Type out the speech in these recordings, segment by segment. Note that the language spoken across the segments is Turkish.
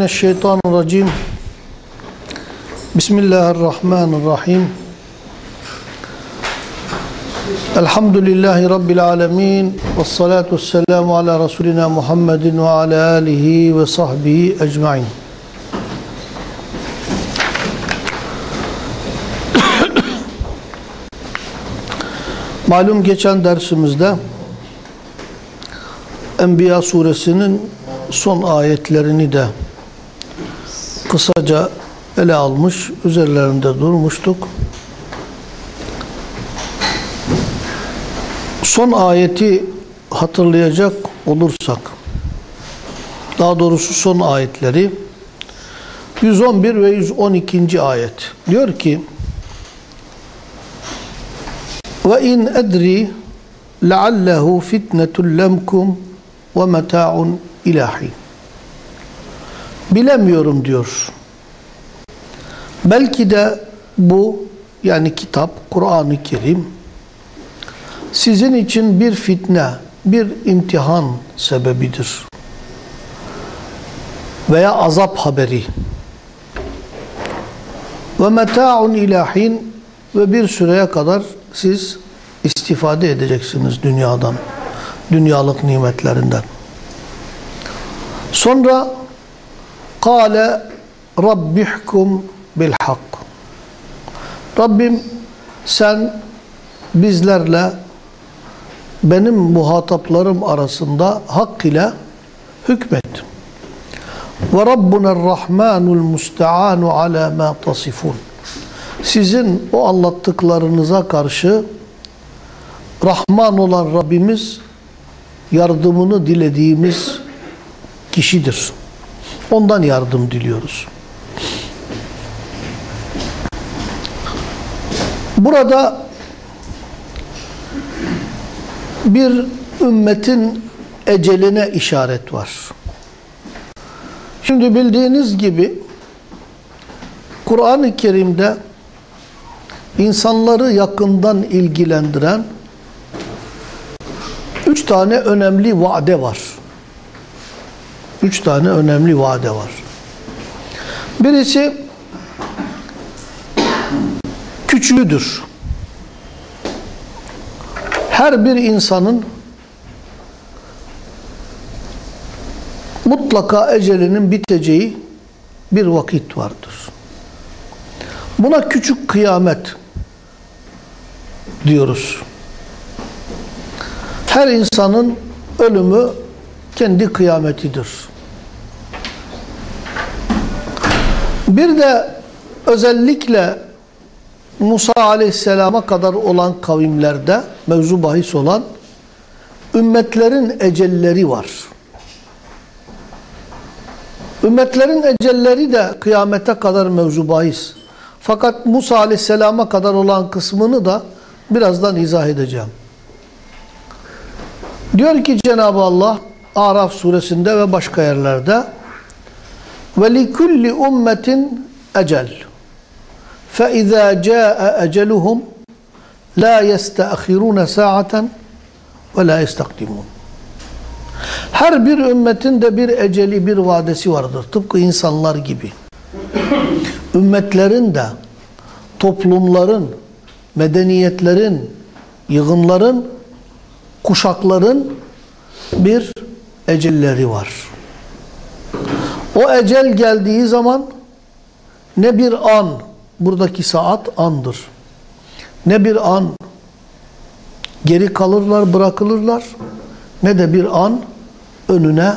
billahi mineşşeytanirracim. Bismillahirrahmanirrahim. Elhamdülillahi Rabbil alemin. Ve salatu vesselamu ala Resulina Muhammedin ve ala alihi ve sahbihi ecmain. Malum geçen dersimizde Enbiya suresinin son ayetlerini de kısaca ele almış, üzerlerinde durmuştuk. Son ayeti hatırlayacak olursak, daha doğrusu son ayetleri 111 ve 112. ayet diyor ki ve in edri leallehu fitnetul lemkum ve meta'un. Bilemiyorum diyor. Belki de bu yani kitap Kur'an-ı Kerim sizin için bir fitne, bir imtihan sebebidir. Veya azap haberi. Ve meta'un ilahin ve bir süreye kadar siz istifade edeceksiniz dünyadan, dünyalık nimetlerinden. Sonra kâle rabbihkum bil hak. Rabbim sen bizlerle benim muhataplarım arasında hak ile hükmet. Ve Rabbuna Rahmanul Musta'anu ala ma tasifun. Sizin o anlattıklarınıza karşı Rahman olan Rabbimiz yardımını dilediğimiz kişidir. Ondan yardım diliyoruz. Burada bir ümmetin eceline işaret var. Şimdi bildiğiniz gibi Kur'an-ı Kerim'de insanları yakından ilgilendiren üç tane önemli vade var. Üç tane önemli vade var. Birisi küçüğüdür. Her bir insanın mutlaka ecelinin biteceği bir vakit vardır. Buna küçük kıyamet diyoruz. Her insanın ölümü kendi kıyametidir. Bir de özellikle Musa aleyhisselama kadar olan kavimlerde mevzu bahis olan ümmetlerin ecelleri var. Ümmetlerin ecelleri de kıyamete kadar mevzu bahis. Fakat Musa aleyhisselama kadar olan kısmını da birazdan izah edeceğim. Diyor ki Cenab-ı Allah Araf suresinde ve başka yerlerde ve likulli ummetin ecel فَاِذَا جَاءَ اَجَلُهُمْ لَا يَسْتَأْخِرُونَ سَاعَةً وَلَا يَسْتَقْدِمُونَ Her bir ümmetin de bir eceli, bir vadesi vardır. Tıpkı insanlar gibi. Ümmetlerin de, toplumların, medeniyetlerin, yığınların, kuşakların bir ecelleri var. O ecel geldiği zaman ne bir an, buradaki saat andır. Ne bir an geri kalırlar, bırakılırlar ne de bir an önüne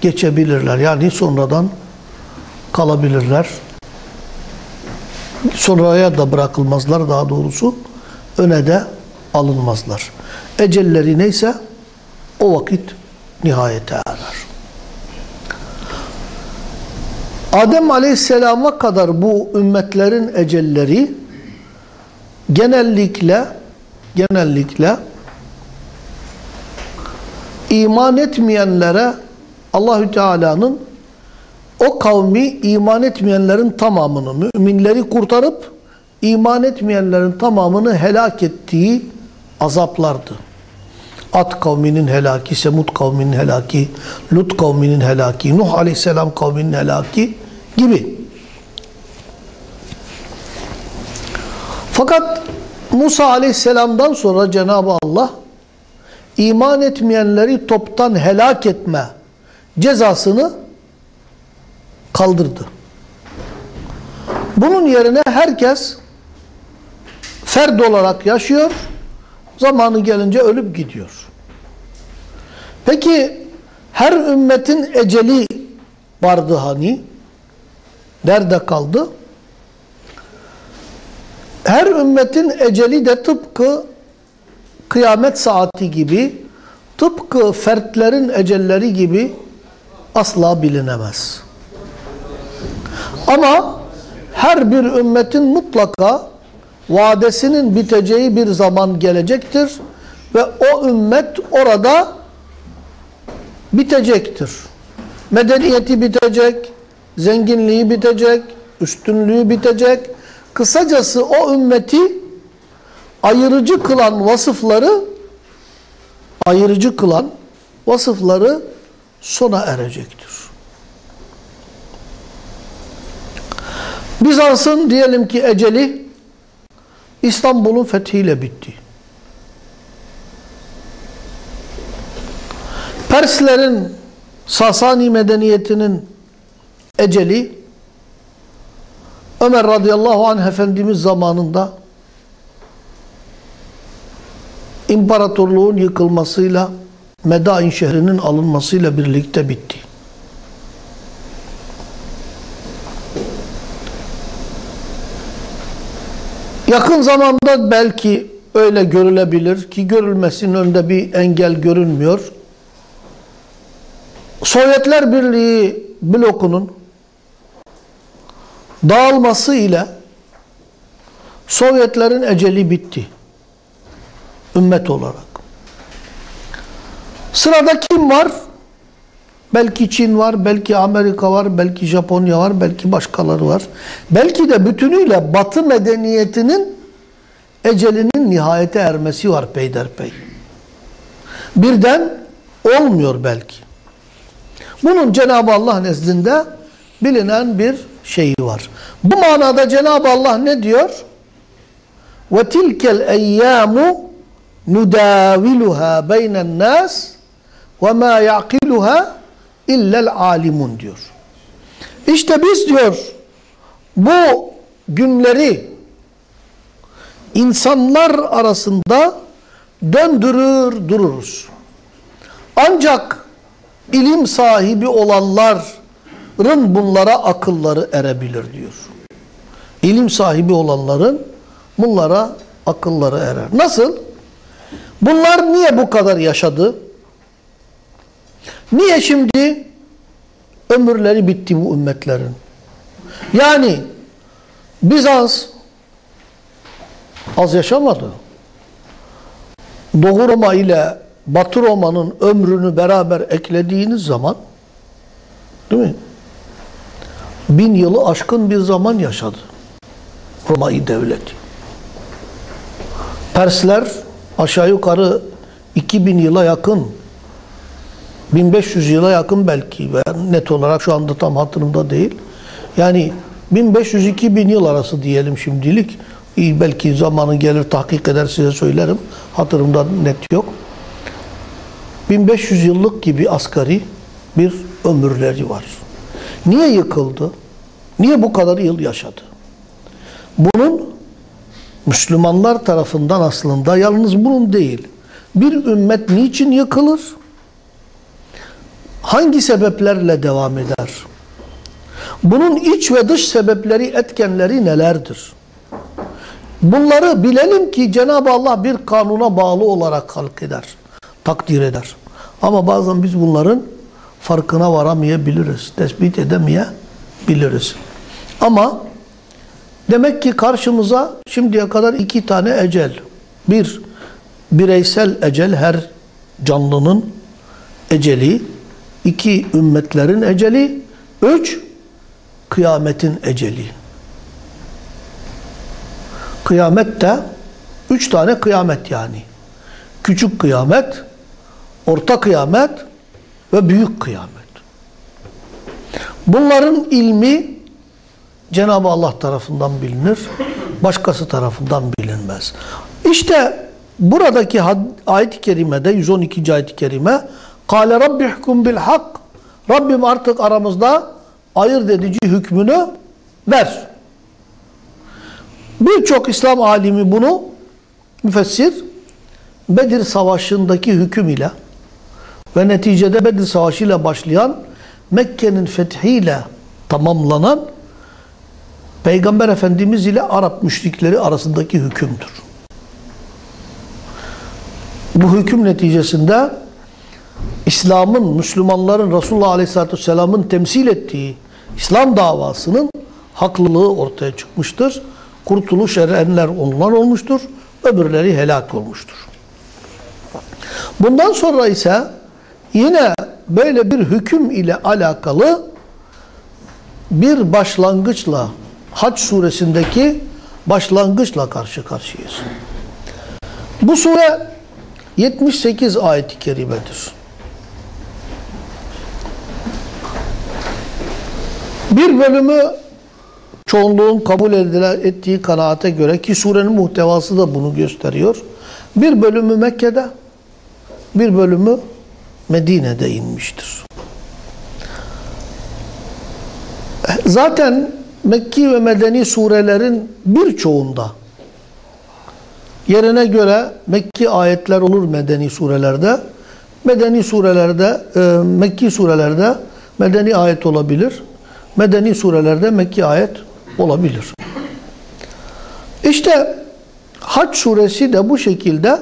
geçebilirler. Yani sonradan kalabilirler. Sonraya da bırakılmazlar daha doğrusu. Öne de alınmazlar. Ecelleri neyse o vakit nihayete erer. Adem Aleyhisselam'a kadar bu ümmetlerin ecelleri genellikle genellikle iman etmeyenlere Allahü Teala'nın o kavmi iman etmeyenlerin tamamını, müminleri kurtarıp iman etmeyenlerin tamamını helak ettiği azaplardı. At kavminin helaki, Semud kavminin helaki, Lut kavminin helaki, Nuh aleyhisselam kavminin helaki gibi. Fakat Musa aleyhisselamdan sonra Cenab-ı Allah iman etmeyenleri toptan helak etme cezasını kaldırdı. Bunun yerine herkes ferd olarak yaşıyor, zamanı gelince ölüp gidiyor. Peki her ümmetin eceli vardı hani? Nerede kaldı? Her ümmetin eceli de tıpkı kıyamet saati gibi, tıpkı fertlerin ecelleri gibi asla bilinemez. Ama her bir ümmetin mutlaka vadesinin biteceği bir zaman gelecektir ve o ümmet orada bitecektir. Medeniyeti bitecek, zenginliği bitecek, üstünlüğü bitecek. Kısacası o ümmeti ayırıcı kılan vasıfları ayırıcı kılan vasıfları sona erecektir. Bizans'ın diyelim ki eceli İstanbul'un fethiyle bitti. Perslerin Sasani medeniyetinin eceli Ömer radıyallahu anh Efendimiz zamanında imparatorluğun yıkılmasıyla Medain şehrinin alınmasıyla birlikte bitti. Yakın zamanda belki öyle görülebilir ki görülmesinin önünde bir engel görünmüyor. Sovyetler Birliği blokunun dağılması ile Sovyetlerin eceli bitti. Ümmet olarak. Sırada kim var? Belki Çin var, belki Amerika var, belki Japonya var, belki başkaları var. Belki de bütünüyle Batı medeniyetinin ecelinin nihayete ermesi var peyderpey. Birden olmuyor belki. Bunun Cenab-ı Allah nezdinde bilinen bir şeyi var. Bu manada Cenab-ı Allah ne diyor? وَتِلْكَ الْاَيَّامُ نُدَاوِلُهَا بَيْنَ النَّاسِ وَمَا يَعْقِلُهَا illel alimun diyor. İşte biz diyor bu günleri insanlar arasında döndürür dururuz. Ancak ilim sahibi olanların bunlara akılları erebilir diyor. İlim sahibi olanların bunlara akılları erer. Nasıl? Bunlar niye bu kadar yaşadı? Niye şimdi ömürleri bitti bu ümmetlerin? Yani Bizans az yaşamadı. Doğu Roma ile Batı Roma'nın ömrünü beraber eklediğiniz zaman değil mi? Bin yılı aşkın bir zaman yaşadı. Roma'yı devleti. Persler aşağı yukarı 2000 yıla yakın 1500 yıla yakın belki ve net olarak şu anda tam hatırımda değil. Yani 1500-2000 yıl arası diyelim şimdilik. Belki zamanı gelir tahkik eder size söylerim. Hatırımda net yok. 1500 yıllık gibi asgari bir ömürleri var. Niye yıkıldı? Niye bu kadar yıl yaşadı? Bunun Müslümanlar tarafından aslında yalnız bunun değil. Bir ümmet niçin yıkılır? Hangi sebeplerle devam eder? Bunun iç ve dış sebepleri, etkenleri nelerdir? Bunları bilelim ki Cenab-ı Allah bir kanuna bağlı olarak halk eder, takdir eder. Ama bazen biz bunların farkına varamayabiliriz, tespit edemeyebiliriz. Ama demek ki karşımıza şimdiye kadar iki tane ecel. Bir, bireysel ecel her canlının eceli. İki, ümmetlerin eceli. Üç, kıyametin eceli. Kıyamet de üç tane kıyamet yani. Küçük kıyamet, orta kıyamet ve büyük kıyamet. Bunların ilmi Cenab-ı Allah tarafından bilinir, başkası tarafından bilinmez. İşte buradaki ayet-i kerimede 112. ayet-i kerime Kale rabbihkum bil hak Rabbim artık aramızda ayırt edici hükmünü ver. Birçok İslam alimi bunu müfessir Bedir Savaşı'ndaki hüküm ile ve neticede Bedir Savaşı ile başlayan Mekke'nin fethiyle tamamlanan Peygamber Efendimiz ile Arap müşrikleri arasındaki hükümdür. Bu hüküm neticesinde İslam'ın, Müslümanların Resulullah Aleyhisselatü Vesselam'ın temsil ettiği İslam davasının haklılığı ortaya çıkmıştır. Kurtuluş erenler onlar olmuştur, öbürleri helak olmuştur. Bundan sonra ise yine böyle bir hüküm ile alakalı bir başlangıçla Haç suresindeki başlangıçla karşı karşıyayız. Bu sure 78 ayet-i kerimedir. Bir bölümü çoğunluğun kabul edilen, ettiği kanaate göre ki surenin muhtevası da bunu gösteriyor. Bir bölümü Mekke'de, bir bölümü Medine'de inmiştir. Zaten Mekki ve Medeni surelerin birçoğunda yerine göre Mekki ayetler olur Medeni surelerde. Medeni surelerde, e, Mekki surelerde Medeni ayet olabilir. Medeni surelerde Mekki ayet olabilir. İşte Hac suresi de bu şekilde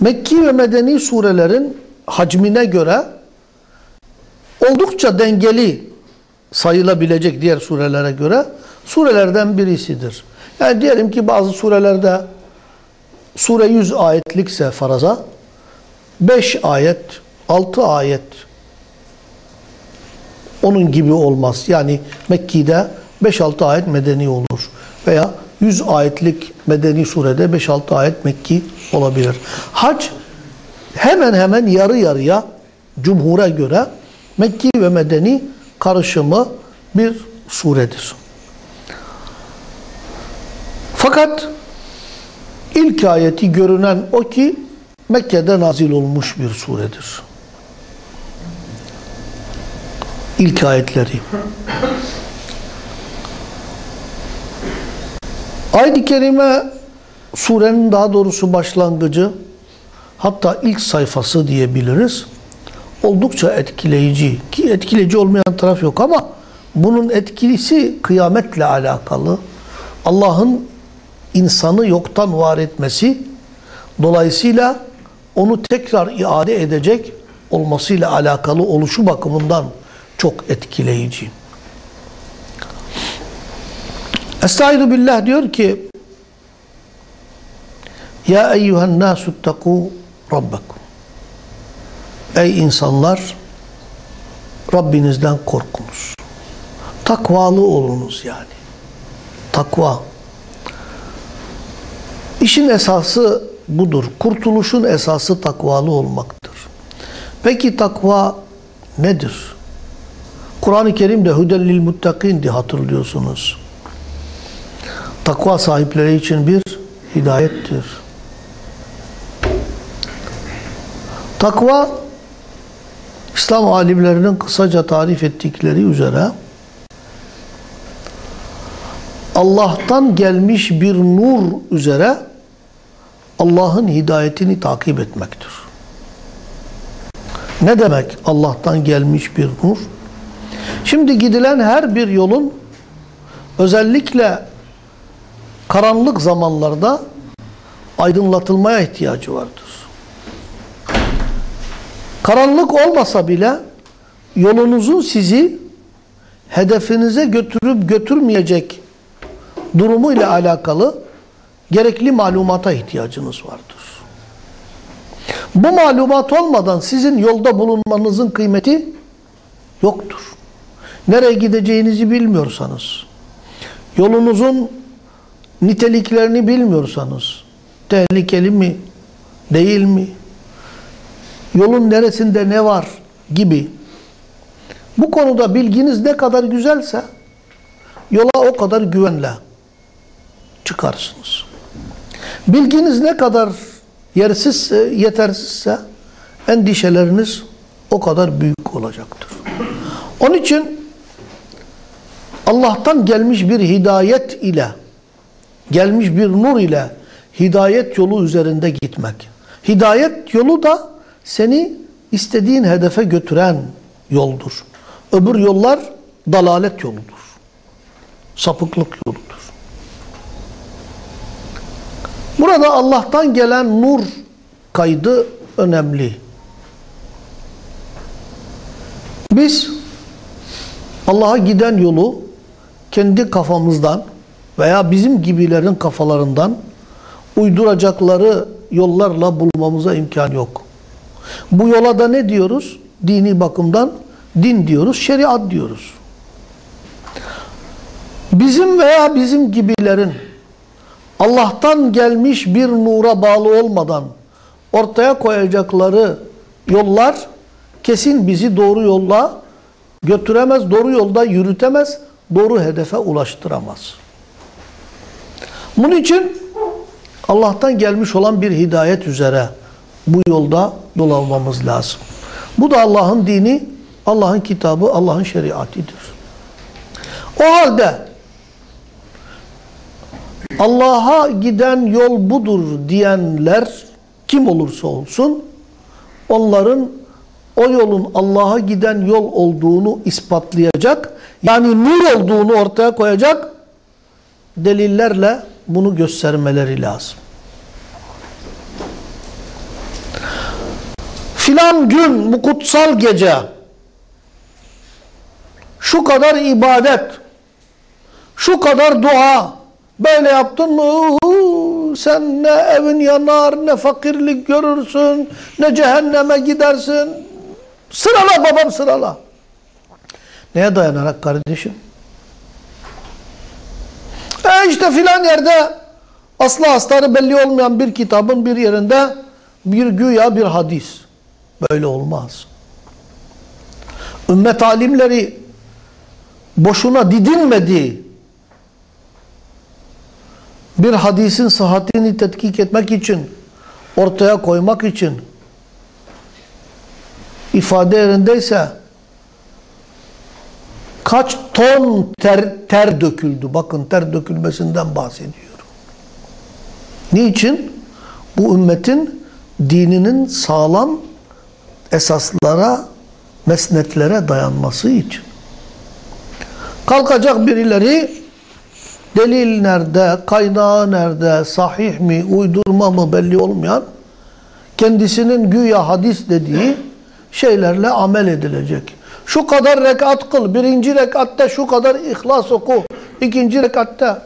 Mekki ve Medeni surelerin hacmine göre oldukça dengeli sayılabilecek diğer surelere göre surelerden birisidir. Yani diyelim ki bazı surelerde sure 100 ayetlikse faraza 5 ayet, 6 ayet onun gibi olmaz. Yani Mekki'de 5-6 ayet medeni olur. Veya 100 ayetlik medeni surede 5-6 ayet Mekki olabilir. Hac hemen hemen yarı yarıya cumhura göre Mekki ve medeni karışımı bir suredir. Fakat ilk ayeti görünen o ki Mekke'de nazil olmuş bir suredir. İlk ayetleri. Ayet-i Kerime surenin daha doğrusu başlangıcı hatta ilk sayfası diyebiliriz. Oldukça etkileyici ki etkileyici olmayan taraf yok ama bunun etkisi kıyametle alakalı. Allah'ın insanı yoktan var etmesi dolayısıyla onu tekrar iade edecek olmasıyla alakalı oluşu bakımından çok etkileyici. Estaizu billah diyor ki Ya eyyühen nâsuttakû rabbakum Ey insanlar Rabbinizden korkunuz. Takvalı olunuz yani. Takva. İşin esası budur. Kurtuluşun esası takvalı olmaktır. Peki takva nedir? Kur'an-ı Kerim'de hüdellil muttakin diye hatırlıyorsunuz. Takva sahipleri için bir hidayettir. Takva İslam alimlerinin kısaca tarif ettikleri üzere Allah'tan gelmiş bir nur üzere Allah'ın hidayetini takip etmektir. Ne demek Allah'tan gelmiş bir nur? Şimdi gidilen her bir yolun özellikle karanlık zamanlarda aydınlatılmaya ihtiyacı vardır. Karanlık olmasa bile yolunuzun sizi hedefinize götürüp götürmeyecek durumu ile alakalı gerekli malumata ihtiyacınız vardır. Bu malumat olmadan sizin yolda bulunmanızın kıymeti yoktur. Nereye gideceğinizi bilmiyorsanız, yolunuzun niteliklerini bilmiyorsanız, tehlikeli mi, değil mi, yolun neresinde ne var gibi. Bu konuda bilginiz ne kadar güzelse yola o kadar güvenle çıkarsınız. Bilginiz ne kadar yersizse, yetersizse endişeleriniz o kadar büyük olacaktır. Onun için Allah'tan gelmiş bir hidayet ile, gelmiş bir nur ile hidayet yolu üzerinde gitmek. Hidayet yolu da seni istediğin hedefe götüren yoldur. Öbür yollar dalalet yoludur. Sapıklık yoludur. Burada Allah'tan gelen nur kaydı önemli. Biz Allah'a giden yolu kendi kafamızdan veya bizim gibilerin kafalarından uyduracakları yollarla bulmamıza imkan yok. Bu yola da ne diyoruz? Dini bakımdan din diyoruz, şeriat diyoruz. Bizim veya bizim gibilerin Allah'tan gelmiş bir nura bağlı olmadan ortaya koyacakları yollar kesin bizi doğru yolla götüremez, doğru yolda yürütemez, doğru hedefe ulaştıramaz. Bunun için Allah'tan gelmiş olan bir hidayet üzere bu yolda dolanmamız lazım. Bu da Allah'ın dini, Allah'ın kitabı, Allah'ın şeriatidir. O halde Allah'a giden yol budur diyenler kim olursa olsun onların o yolun Allah'a giden yol olduğunu ispatlayacak yani nur olduğunu ortaya koyacak delillerle bunu göstermeleri lazım. Filan gün bu kutsal gece şu kadar ibadet şu kadar dua böyle yaptın mı? Sen ne evin yanar ne fakirlik görürsün ne cehenneme gidersin. Sırala babam sırala neye dayanarak kardeşim? E işte filan yerde aslı astarı belli olmayan bir kitabın bir yerinde bir güya bir hadis. Böyle olmaz. Ümmet alimleri boşuna didinmedi. Bir hadisin sıhhatini tetkik etmek için, ortaya koymak için ifade yerindeyse kaç ton ter, ter döküldü. Bakın ter dökülmesinden bahsediyorum. Niçin? Bu ümmetin dininin sağlam esaslara, mesnetlere dayanması için. Kalkacak birileri delil nerede, kaynağı nerede, sahih mi, uydurma mı belli olmayan kendisinin güya hadis dediği şeylerle amel edilecek. Şu kadar rekat kıl, birinci rekatta şu kadar ihlas oku, ikinci rekatta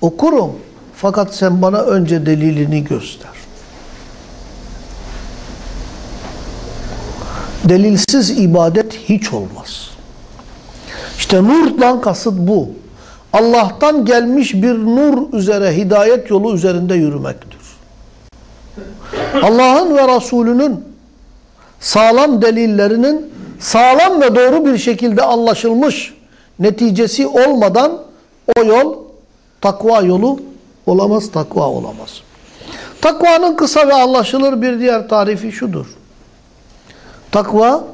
okurum. Fakat sen bana önce delilini göster. Delilsiz ibadet hiç olmaz. İşte nurdan kasıt bu. Allah'tan gelmiş bir nur üzere, hidayet yolu üzerinde yürümektir. Allah'ın ve Resulünün sağlam delillerinin sağlam ve doğru bir şekilde anlaşılmış neticesi olmadan o yol takva yolu olamaz, takva olamaz. Takvanın kısa ve anlaşılır bir diğer tarifi şudur. Takva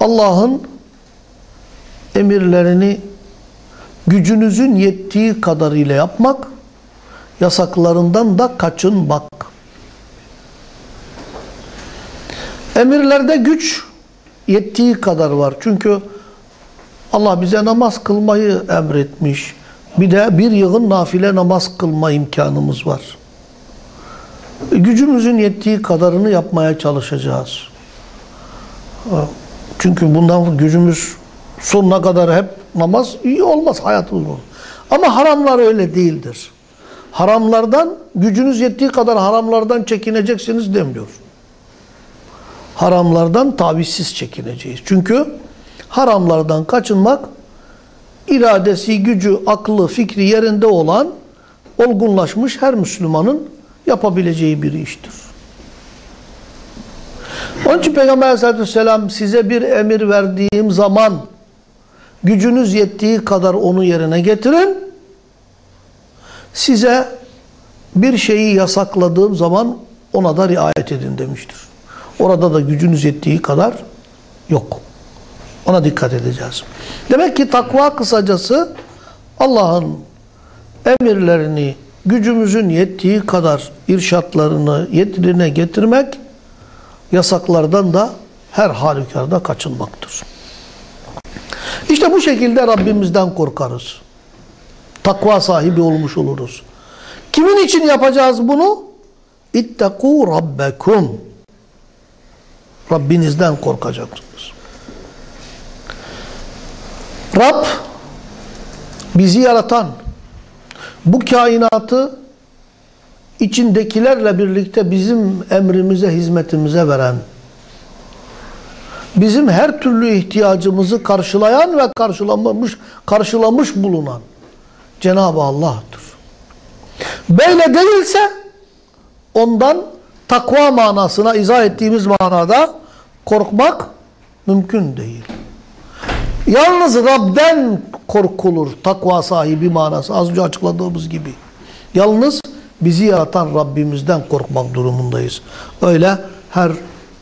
Allah'ın emirlerini gücünüzün yettiği kadarıyla yapmak, yasaklarından da kaçınmak. Emirlerde güç yettiği kadar var. Çünkü Allah bize namaz kılmayı emretmiş. Bir de bir yığın nafile namaz kılma imkanımız var. Gücümüzün yettiği kadarını yapmaya çalışacağız. Çünkü bundan gücümüz sonuna kadar hep namaz iyi olmaz hayatımız bu. Ama haramlar öyle değildir. Haramlardan gücünüz yettiği kadar haramlardan çekineceksiniz demiyor. Haramlardan tavizsiz çekineceğiz. Çünkü haramlardan kaçınmak iradesi, gücü, aklı, fikri yerinde olan olgunlaşmış her Müslümanın yapabileceği bir iştir. Onun için Peygamber aleyhissalatü vesselam size bir emir verdiğim zaman gücünüz yettiği kadar onu yerine getirin. Size bir şeyi yasakladığım zaman ona da riayet edin demiştir. Orada da gücünüz yettiği kadar yok. Ona dikkat edeceğiz. Demek ki takva kısacası Allah'ın emirlerini gücümüzün yettiği kadar irşatlarını yerine getirmek, yasaklardan da her halükarda kaçınmaktır. İşte bu şekilde Rabbimizden korkarız. Takva sahibi olmuş oluruz. Kimin için yapacağız bunu? İttekû rabbekum. Rabbinizden korkacaksınız. Rab bizi yaratan, bu kainatı içindekilerle birlikte bizim emrimize, hizmetimize veren, bizim her türlü ihtiyacımızı karşılayan ve karşılamış, karşılamış bulunan Cenab-ı Allah'tır. Böyle değilse ondan takva manasına izah ettiğimiz manada korkmak mümkün değil. Yalnız Rab'den korkulur takva sahibi manası az önce açıkladığımız gibi. Yalnız bizi yaratan Rabbimizden korkmak durumundayız. Öyle her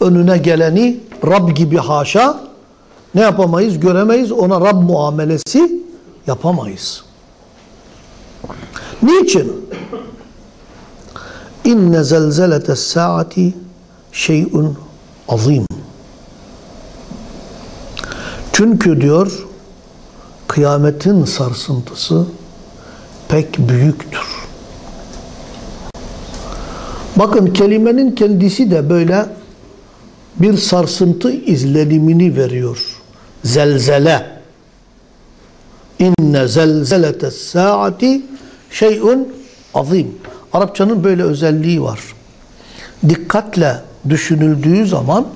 önüne geleni Rab gibi haşa ne yapamayız? Göremeyiz. Ona Rab muamelesi yapamayız. Niçin? İnne zelzeletes saati şeyun azim. Çünkü diyor kıyametin sarsıntısı pek büyüktür. Bakın kelimenin kendisi de böyle bir sarsıntı izlenimini veriyor. Zelzele. İnne zelzeletes saati şeyun azim. Arapçanın böyle özelliği var. Dikkatle düşünüldüğü zaman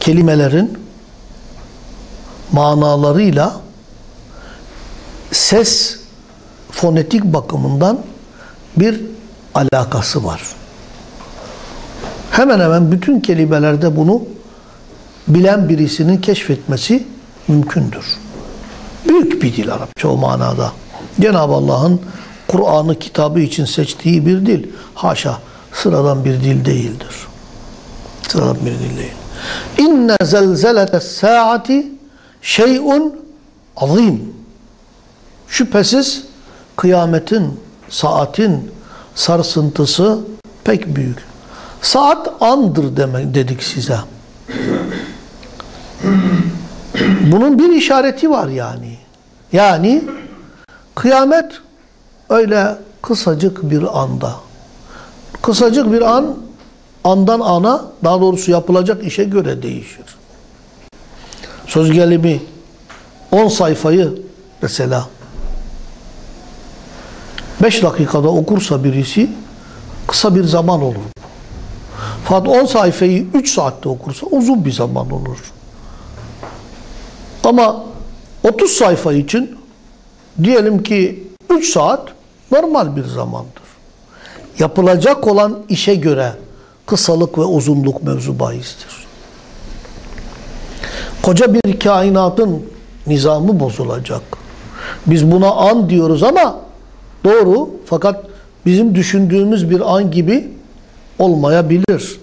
kelimelerin manalarıyla ses fonetik bakımından bir alakası var. Hemen hemen bütün kelimelerde bunu bilen birisinin keşfetmesi mümkündür. Büyük bir dil Arapça o manada. Cenab-ı Allah'ın Kur'an'ı kitabı için seçtiği bir dil. Haşa sıradan bir dil değildir. Sıradan bir dil değil. İnne zelzeletes saati şeyun azim. Şüphesiz kıyametin, saatin sarsıntısı pek büyük. Saat andır demek dedik size. Bunun bir işareti var yani. Yani kıyamet öyle kısacık bir anda. Kısacık bir an andan ana daha doğrusu yapılacak işe göre değişir. Söz gelimi 10 sayfayı mesela 5 dakikada okursa birisi kısa bir zaman olur. Fakat 10 sayfayı 3 saatte okursa uzun bir zaman olur. Ama 30 sayfa için diyelim ki 3 saat normal bir zamandır. Yapılacak olan işe göre kısalık ve uzunluk mevzu bahistir. Koca bir kainatın nizamı bozulacak. Biz buna an diyoruz ama doğru fakat bizim düşündüğümüz bir an gibi olmayabilir.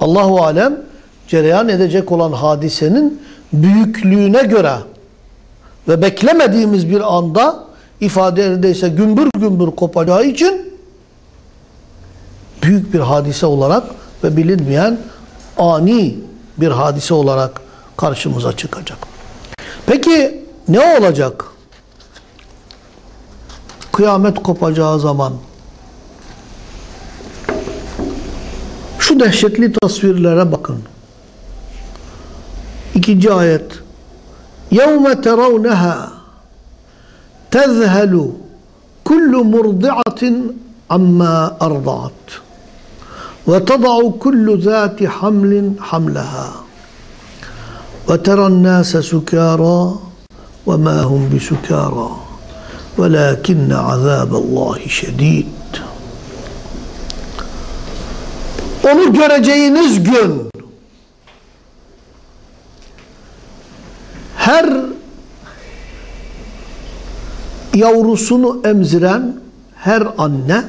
Allahu alem cereyan edecek olan hadisenin büyüklüğüne göre ve beklemediğimiz bir anda ifade yerindeyse gümbür gümbür kopacağı için büyük bir hadise olarak ve bilinmeyen ani bir hadise olarak karşımıza çıkacak. Peki ne olacak? Kıyamet kopacağı zaman şu dehşetli tasvirlere bakın. İkinci ayet. يَوْمَ تَرَوْنَهَا تذهل كل مرضعة عما أرضعت وتضع كل ذات حمل حملها وترى الناس سكارى وما هم بسكارى ولكن عذاب الله شديد. Onu göreceğiniz gün her yavrusunu emziren her anne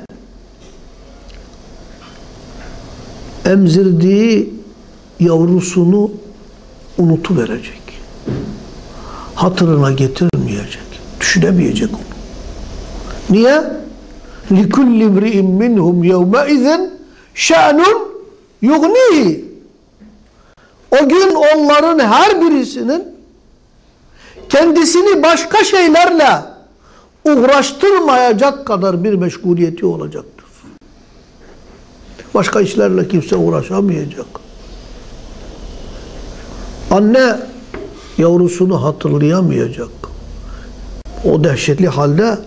emzirdiği yavrusunu unutuverecek. Hatırına getirmeyecek. Düşünemeyecek onu. Niye? لِكُلِّ امْرِئٍ مِّنْهُمْ يَوْمَئِذٍ شَأْنٌ يُغْنِيهِ O gün onların her birisinin kendisini başka şeylerle uğraştırmayacak kadar bir meşguliyeti olacaktır. Başka işlerle kimse uğraşamayacak. Anne yavrusunu hatırlayamayacak. O dehşetli halde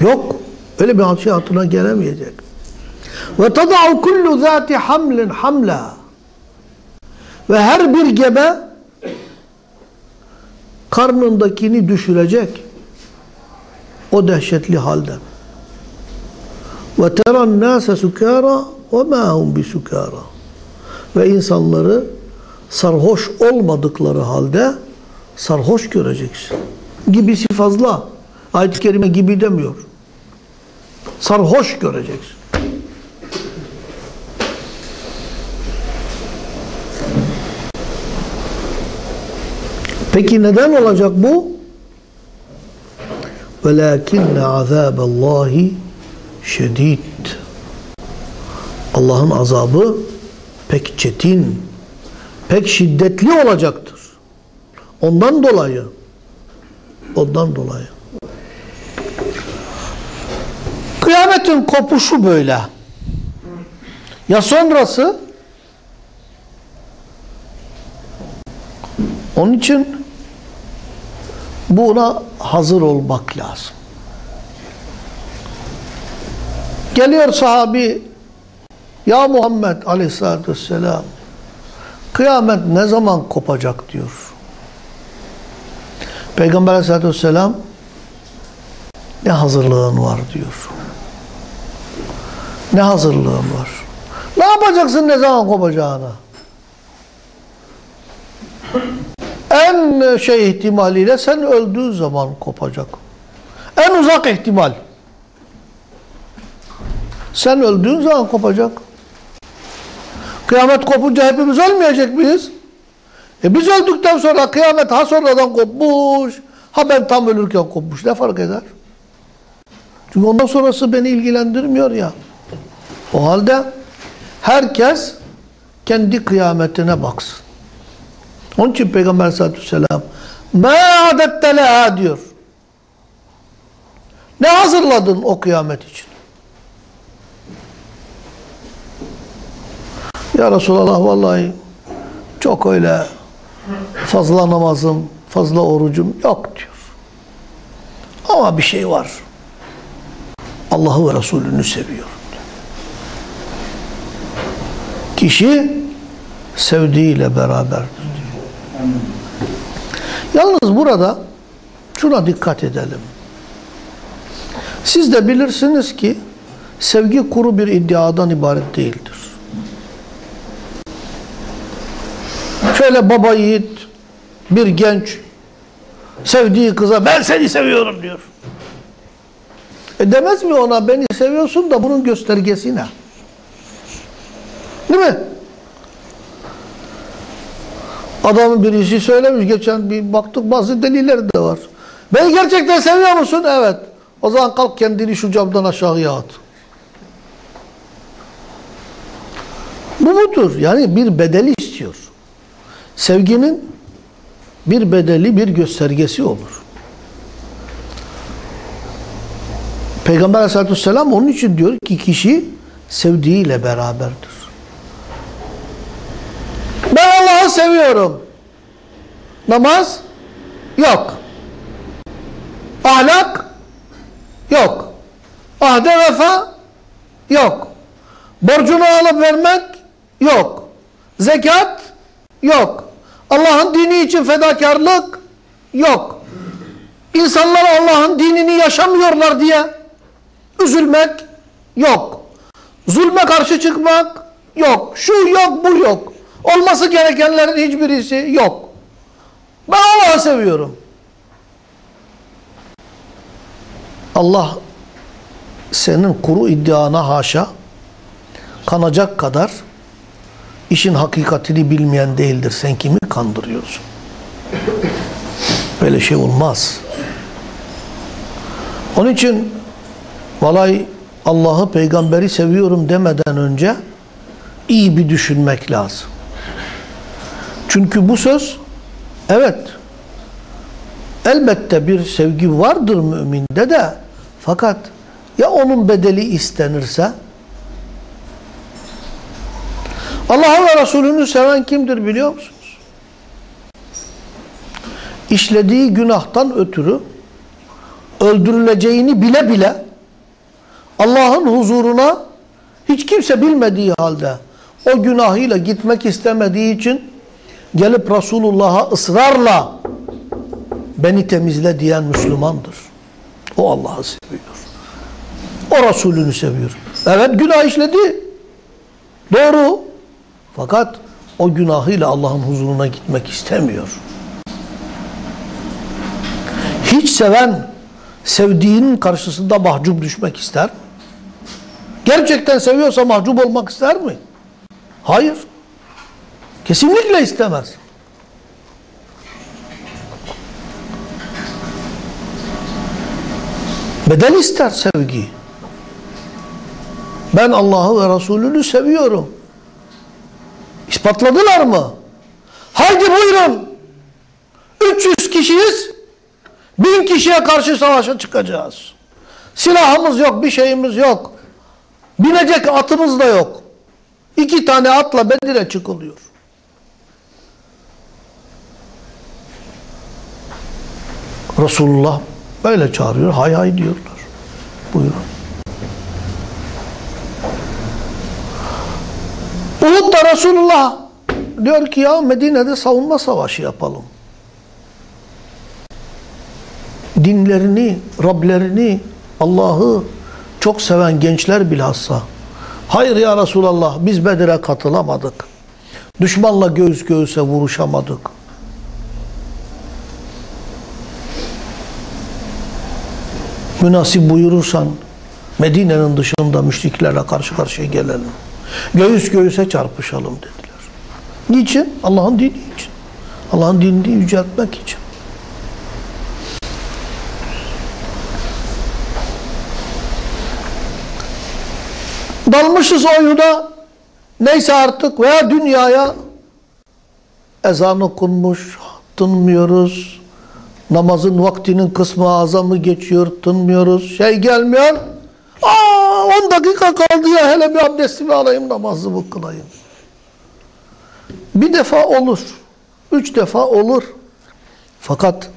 yok. Öyle bir şey hatırına gelemeyecek. Ve tada'u kullu zati hamlin hamla. Ve her bir gebe karnındakini düşürecek. O dehşetli halde. Ve teran nase sukara ve ma hum bi sukara. Ve insanları sarhoş olmadıkları halde sarhoş göreceksin. Gibisi fazla. Ayet-i kerime gibi demiyor. Sarhoş göreceksin. Peki neden olacak bu? Velakinne azaballahi şedid. Allah'ın azabı pek çetin, pek şiddetli olacaktır. Ondan dolayı, ondan dolayı. Kıyametin kopuşu böyle. Ya sonrası? Onun için buna hazır olmak lazım. Geliyor sahabi ya Muhammed aleyhissalatü vesselam kıyamet ne zaman kopacak diyor. Peygamber aleyhissalatü vesselam ne hazırlığın var diyor. Ne hazırlığın var. Ne yapacaksın ne zaman kopacağını? En şey ihtimaliyle sen öldüğün zaman kopacak. En uzak ihtimal. Sen öldüğün zaman kopacak. Kıyamet kopunca hepimiz ölmeyecek miyiz? E biz öldükten sonra kıyamet ha sonradan kopmuş, ha ben tam ölürken kopmuş. Ne fark eder? Çünkü ondan sonrası beni ilgilendirmiyor ya. O halde herkes kendi kıyametine baksın. Onun için Peygamber aleyhissalatü vesselam مَا عَدَتَّ لَهَا diyor. Ne hazırladın o kıyamet için? Ya Resulallah vallahi çok öyle fazla namazım, fazla orucum yok diyor. Ama bir şey var. Allah'ı ve Resulünü seviyorum. Kişi sevdiğiyle beraberdir. Yalnız burada şuna dikkat edelim. Siz de bilirsiniz ki sevgi kuru bir iddiadan ibaret değildir. Şöyle baba yiğit bir genç sevdiği kıza ben seni seviyorum diyor. E demez mi ona beni seviyorsun da bunun göstergesi ne? Değil mi? Adamın birisi söylemiş geçen bir baktık bazı deliller de var. Beni gerçekten seviyor musun? Evet. O zaman kalk kendini şu camdan aşağıya at. Bu budur. Yani bir bedeli istiyor. Sevginin bir bedeli, bir göstergesi olur. Peygamber aleyhissalatü vesselam onun için diyor ki kişi sevdiğiyle beraberdir. Ben Allah'ı seviyorum. Namaz yok. Ahlak yok. Ahde vefa yok. Borcunu alıp vermek yok. Zekat yok. Allah'ın dini için fedakarlık yok. İnsanlar Allah'ın dinini yaşamıyorlar diye üzülmek yok. Zulme karşı çıkmak yok. Şu yok, bu yok. Olması gerekenlerin hiçbirisi yok. Ben Allah'ı seviyorum. Allah senin kuru iddiana haşa kanacak kadar işin hakikatini bilmeyen değildir. Sen kimi kandırıyorsun? Böyle şey olmaz. Onun için vallahi Allah'ı peygamberi seviyorum demeden önce iyi bir düşünmek lazım. Çünkü bu söz evet elbette bir sevgi vardır müminde de fakat ya onun bedeli istenirse Allah'ı ve Resulünü seven kimdir biliyor musunuz? İşlediği günahtan ötürü öldürüleceğini bile bile Allah'ın huzuruna hiç kimse bilmediği halde o günahıyla gitmek istemediği için gelip Resulullah'a ısrarla beni temizle diyen Müslümandır. O Allah'ı seviyor. O Resulünü seviyor. Evet günah işledi. Doğru. Fakat o günahıyla Allah'ın huzuruna gitmek istemiyor. Hiç seven sevdiğinin karşısında mahcup düşmek ister mi? Gerçekten seviyorsa mahcup olmak ister mi? Hayır. Kesinlikle istemez. Bedel ister sevgi. Ben Allah'ı ve Resulünü seviyorum. İspatladılar mı? Haydi buyurun. 300 kişiyiz. Bin kişiye karşı savaşa çıkacağız. Silahımız yok, bir şeyimiz yok. Binecek atımız da yok. İki tane atla Bedir'e çıkılıyor. Resulullah böyle çağırıyor. Hay hay diyorlar. Buyurun. Uhud'da Resulullah diyor ki ya Medine'de savunma savaşı yapalım. Dinlerini, Rablerini, Allah'ı çok seven gençler bilhassa. Hayır ya Resulallah biz Bedir'e katılamadık. Düşmanla göğüs göğüse vuruşamadık. Münasip buyurursan Medine'nin dışında müşriklerle karşı karşıya gelelim. Göğüs göğüse çarpışalım dediler. Niçin? Allah'ın dini için. Allah'ın dinini yüceltmek için. Dalmışız oyuna neyse artık veya dünyaya ezan okunmuş tınmıyoruz. Namazın vaktinin kısmı azamı geçiyor tınmıyoruz. Şey gelmiyor. Aa 10 dakika kaldı ya hele bir abdestimi alayım namazımı kılayım. Bir defa olur. Üç defa olur. Fakat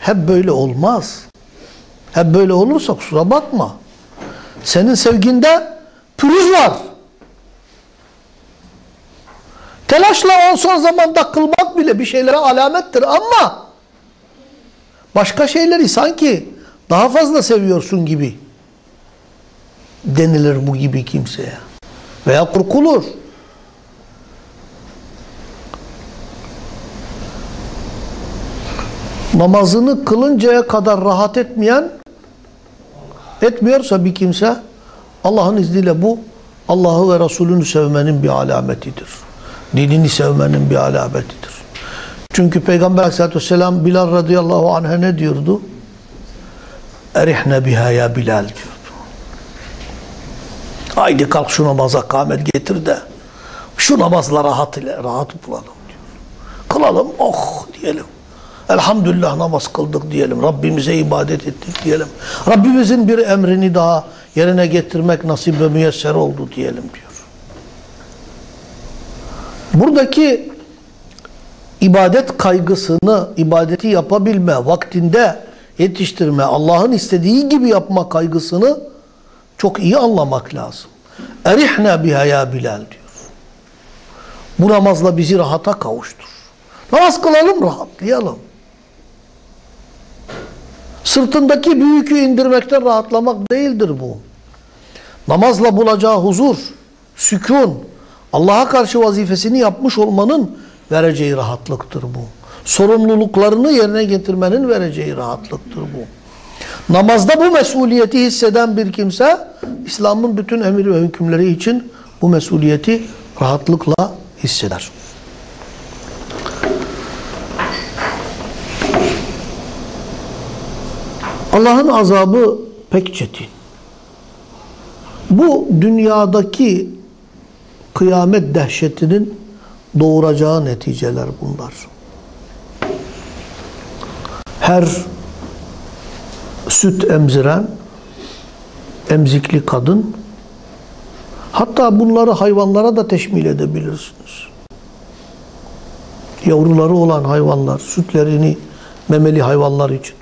hep böyle olmaz. Hep böyle olursa kusura bakma. Senin sevginde pürüz var. Telaşla on son zamanda kılmak bile bir şeylere alamettir ama başka şeyleri sanki daha fazla seviyorsun gibi denilir bu gibi kimseye. Veya korkulur. Namazını kılıncaya kadar rahat etmeyen etmiyorsa bir kimse Allah'ın izniyle bu Allah'ı ve Resulünü sevmenin bir alametidir. Dinini sevmenin bir alametidir. Çünkü Peygamber aleyhissalatü vesselam Bilal radıyallahu anh'a ne diyordu? Erihne biha ya Bilal diyordu. Haydi kalk şu namaza kâmet getir de şu namazla rahat ile rahat bulalım diyor. Kılalım oh diyelim. Elhamdülillah namaz kıldık diyelim. Rabbimize ibadet ettik diyelim. Rabbimizin bir emrini daha yerine getirmek nasip ve müyesser oldu diyelim diyor. Buradaki ibadet kaygısını, ibadeti yapabilme, vaktinde yetiştirme, Allah'ın istediği gibi yapma kaygısını çok iyi anlamak lazım. Erihna biha ya Bilal diyor. Bu namazla bizi rahata kavuştur. Namaz kılalım, rahatlayalım. Sırtındaki büyükü indirmekten rahatlamak değildir bu. Namazla bulacağı huzur, sükun, Allah'a karşı vazifesini yapmış olmanın vereceği rahatlıktır bu. Sorumluluklarını yerine getirmenin vereceği rahatlıktır bu. Namazda bu mesuliyeti hisseden bir kimse İslam'ın bütün emir ve hükümleri için bu mesuliyeti rahatlıkla hisseder. Allah'ın azabı pek çetin. Bu dünyadaki kıyamet dehşetinin doğuracağı neticeler bunlar. Her süt emziren, emzikli kadın, hatta bunları hayvanlara da teşmil edebilirsiniz. Yavruları olan hayvanlar, sütlerini memeli hayvanlar için.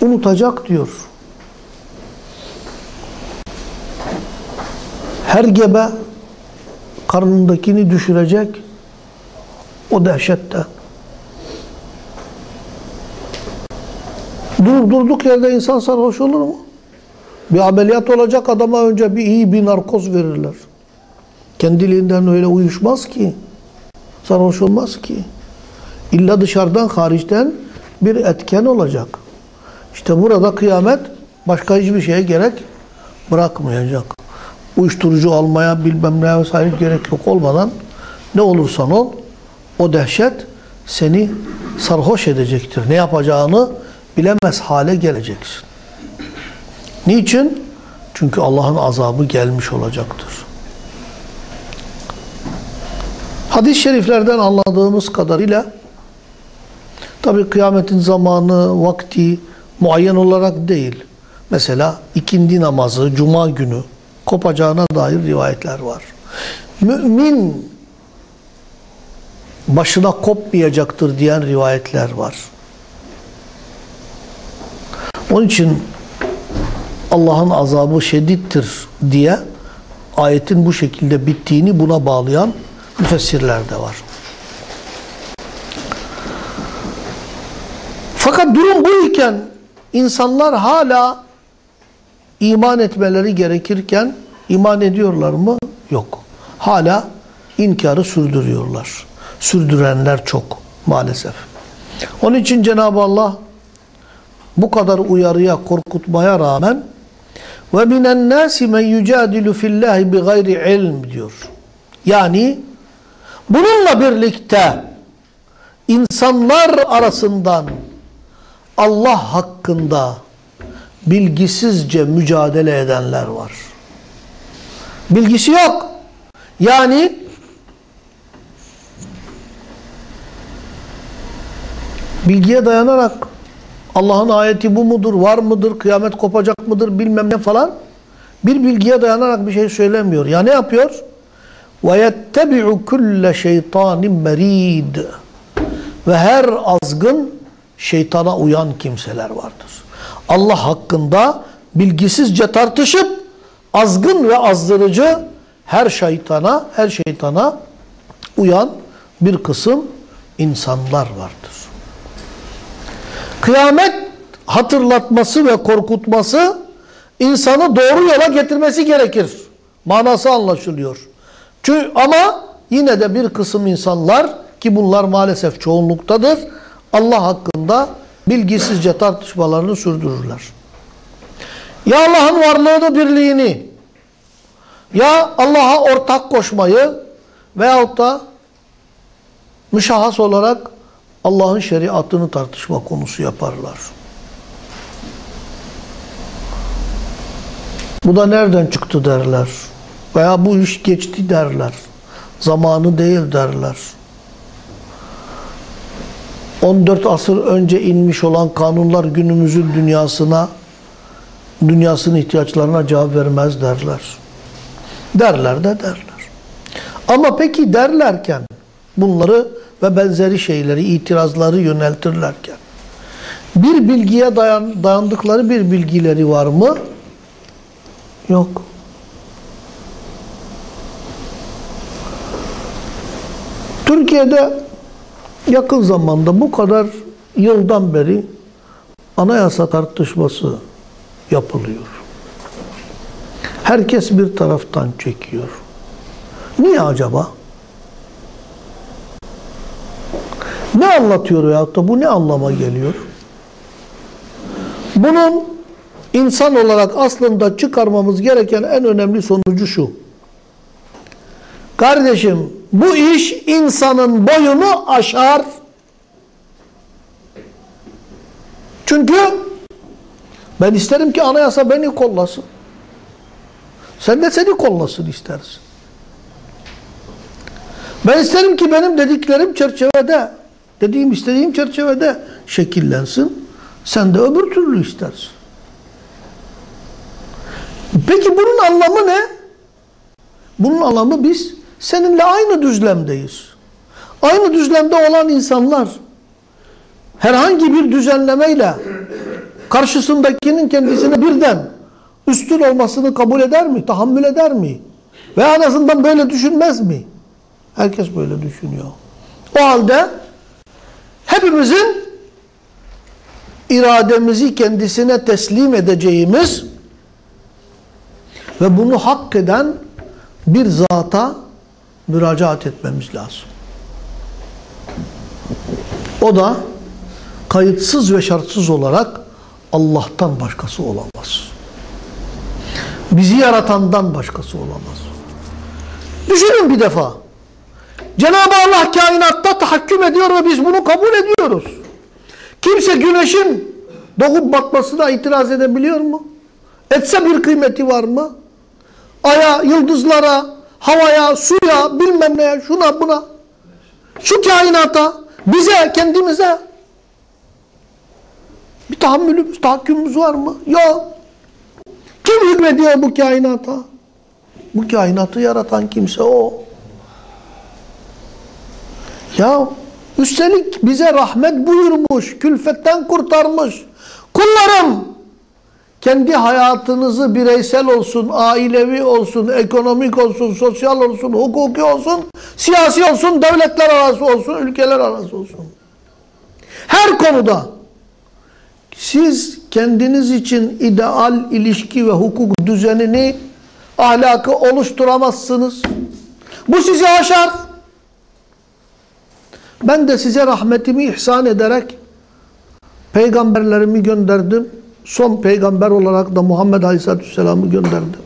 Unutacak diyor. Her gebe karnındakini düşürecek o dehşette. Dur, durduk yerde insan sarhoş olur mu? Bir ameliyat olacak adama önce bir iyi bir narkoz verirler. Kendiliğinden öyle uyuşmaz ki. Sarhoş olmaz ki. İlla dışarıdan, hariçten bir etken olacak. İşte burada kıyamet başka hiçbir şeye gerek bırakmayacak. Uyuşturucu almaya bilmem ne vesaire gerek yok olmadan ne olursan ol o dehşet seni sarhoş edecektir. Ne yapacağını bilemez hale geleceksin. Niçin? Çünkü Allah'ın azabı gelmiş olacaktır. Hadis-i şeriflerden anladığımız kadarıyla tabi kıyametin zamanı, vakti muayyen olarak değil. Mesela ikindi namazı, cuma günü kopacağına dair rivayetler var. Mümin başına kopmayacaktır diyen rivayetler var. Onun için Allah'ın azabı şedittir diye ayetin bu şekilde bittiğini buna bağlayan müfessirler de var. Fakat durum bu iken insanlar hala iman etmeleri gerekirken iman ediyorlar mı? Yok. Hala inkarı sürdürüyorlar. Sürdürenler çok maalesef. Onun için Cenab-ı Allah bu kadar uyarıya, korkutmaya rağmen ve minen nasi men yucadilu fillahi bi gayri ilm diyor. Yani bununla birlikte insanlar arasından Allah hakkında bilgisizce mücadele edenler var. Bilgisi yok. Yani bilgiye dayanarak Allah'ın ayeti bu mudur, var mıdır, kıyamet kopacak mıdır bilmem ne falan bir bilgiye dayanarak bir şey söylemiyor. Ya ne yapıyor? وَيَتَّبِعُ كُلَّ شَيْطَانٍ مَر۪يدٍ Ve her azgın şeytana uyan kimseler vardır. Allah hakkında bilgisizce tartışıp azgın ve azdırıcı her şeytana, her şeytana uyan bir kısım insanlar vardır. Kıyamet hatırlatması ve korkutması insanı doğru yola getirmesi gerekir. Manası anlaşılıyor. Çünkü ama yine de bir kısım insanlar ki bunlar maalesef çoğunluktadır. Allah hakkında bilgisizce tartışmalarını sürdürürler. Ya Allah'ın varlığını, birliğini, ya Allah'a ortak koşmayı veyahut da müşahhas olarak Allah'ın şeriatını tartışma konusu yaparlar. Bu da nereden çıktı derler. Veya bu iş geçti derler. Zamanı değil derler. 14 asır önce inmiş olan kanunlar günümüzün dünyasına, dünyasının ihtiyaçlarına cevap vermez derler. Derler de derler. Ama peki derlerken bunları ve benzeri şeyleri, itirazları yöneltirlerken bir bilgiye dayan, dayandıkları bir bilgileri var mı? Yok. Türkiye'de yakın zamanda bu kadar yıldan beri anayasa tartışması yapılıyor. Herkes bir taraftan çekiyor. Niye acaba? Ne anlatıyor ya da bu ne anlama geliyor? Bunun insan olarak aslında çıkarmamız gereken en önemli sonucu şu. Kardeşim bu iş insanın boyunu aşar. Çünkü ben isterim ki anayasa beni kollasın. Sen de seni kollasın istersin. Ben isterim ki benim dediklerim çerçevede, dediğim istediğim çerçevede şekillensin. Sen de öbür türlü istersin. Peki bunun anlamı ne? Bunun anlamı biz seninle aynı düzlemdeyiz. Aynı düzlemde olan insanlar herhangi bir düzenlemeyle karşısındakinin kendisine birden üstün olmasını kabul eder mi? Tahammül eder mi? Ve en azından böyle düşünmez mi? Herkes böyle düşünüyor. O halde hepimizin irademizi kendisine teslim edeceğimiz ve bunu hak eden bir zata müracaat etmemiz lazım. O da kayıtsız ve şartsız olarak Allah'tan başkası olamaz. Bizi yaratandan başkası olamaz. Düşünün bir defa. Cenab-ı Allah kainatta tahakküm ediyor ve biz bunu kabul ediyoruz. Kimse güneşin doğup batmasına itiraz edebiliyor mu? Etse bir kıymeti var mı? Aya, yıldızlara, havaya, suya, bilmem neye, şuna buna. Şu kainata, bize, kendimize bir tahammülümüz, tahakkümümüz var mı? Yok. Kim hükmediyor bu kainata? Bu kainatı yaratan kimse o. Ya üstelik bize rahmet buyurmuş, külfetten kurtarmış. Kullarım kendi hayatınızı bireysel olsun, ailevi olsun, ekonomik olsun, sosyal olsun, hukuki olsun, siyasi olsun, devletler arası olsun, ülkeler arası olsun. Her konuda siz kendiniz için ideal ilişki ve hukuk düzenini, ahlakı oluşturamazsınız. Bu sizi aşar. Ben de size rahmetimi ihsan ederek peygamberlerimi gönderdim. Son peygamber olarak da Muhammed Aleyhisselatü Vesselam'ı gönderdim.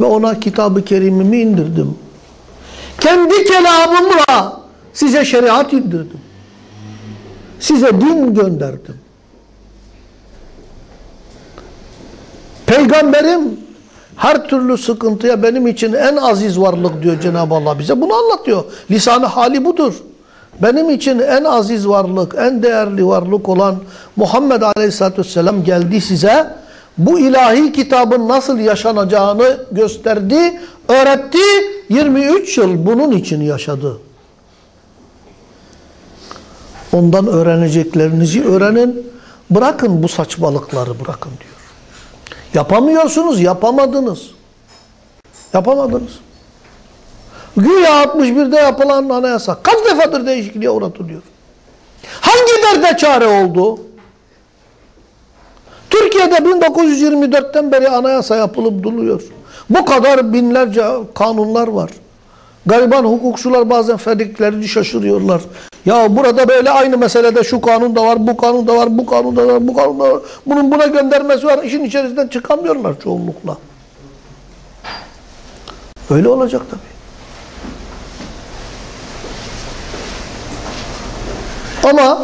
Ve ona kitabı kerimimi indirdim. Kendi kelamımla size şeriat indirdim. Size din gönderdim. Peygamberim her türlü sıkıntıya benim için en aziz varlık diyor Cenab-ı Allah bize. Bunu anlatıyor. Lisanı hali budur. Benim için en aziz varlık, en değerli varlık olan Muhammed Aleyhisselatü Vesselam geldi size. Bu ilahi kitabın nasıl yaşanacağını gösterdi, öğretti. 23 yıl bunun için yaşadı. Ondan öğreneceklerinizi öğrenin. Bırakın bu saçmalıkları bırakın diyor. Yapamıyorsunuz, yapamadınız. Yapamadınız. Güya 61'de yapılan anayasa kaç defadır değişikliğe uğratılıyor? Hangi derde çare oldu? Türkiye'de 1924'ten beri anayasa yapılıp duruyor. Bu kadar binlerce kanunlar var. Gariban hukukçular bazen ferdiklerini şaşırıyorlar. Ya burada böyle aynı meselede şu kanun da var, bu kanun da var, bu kanun da var, bu kanun da var. Bunun buna göndermesi var. İşin içerisinden çıkamıyorlar çoğunlukla. Öyle olacak tabii. Ama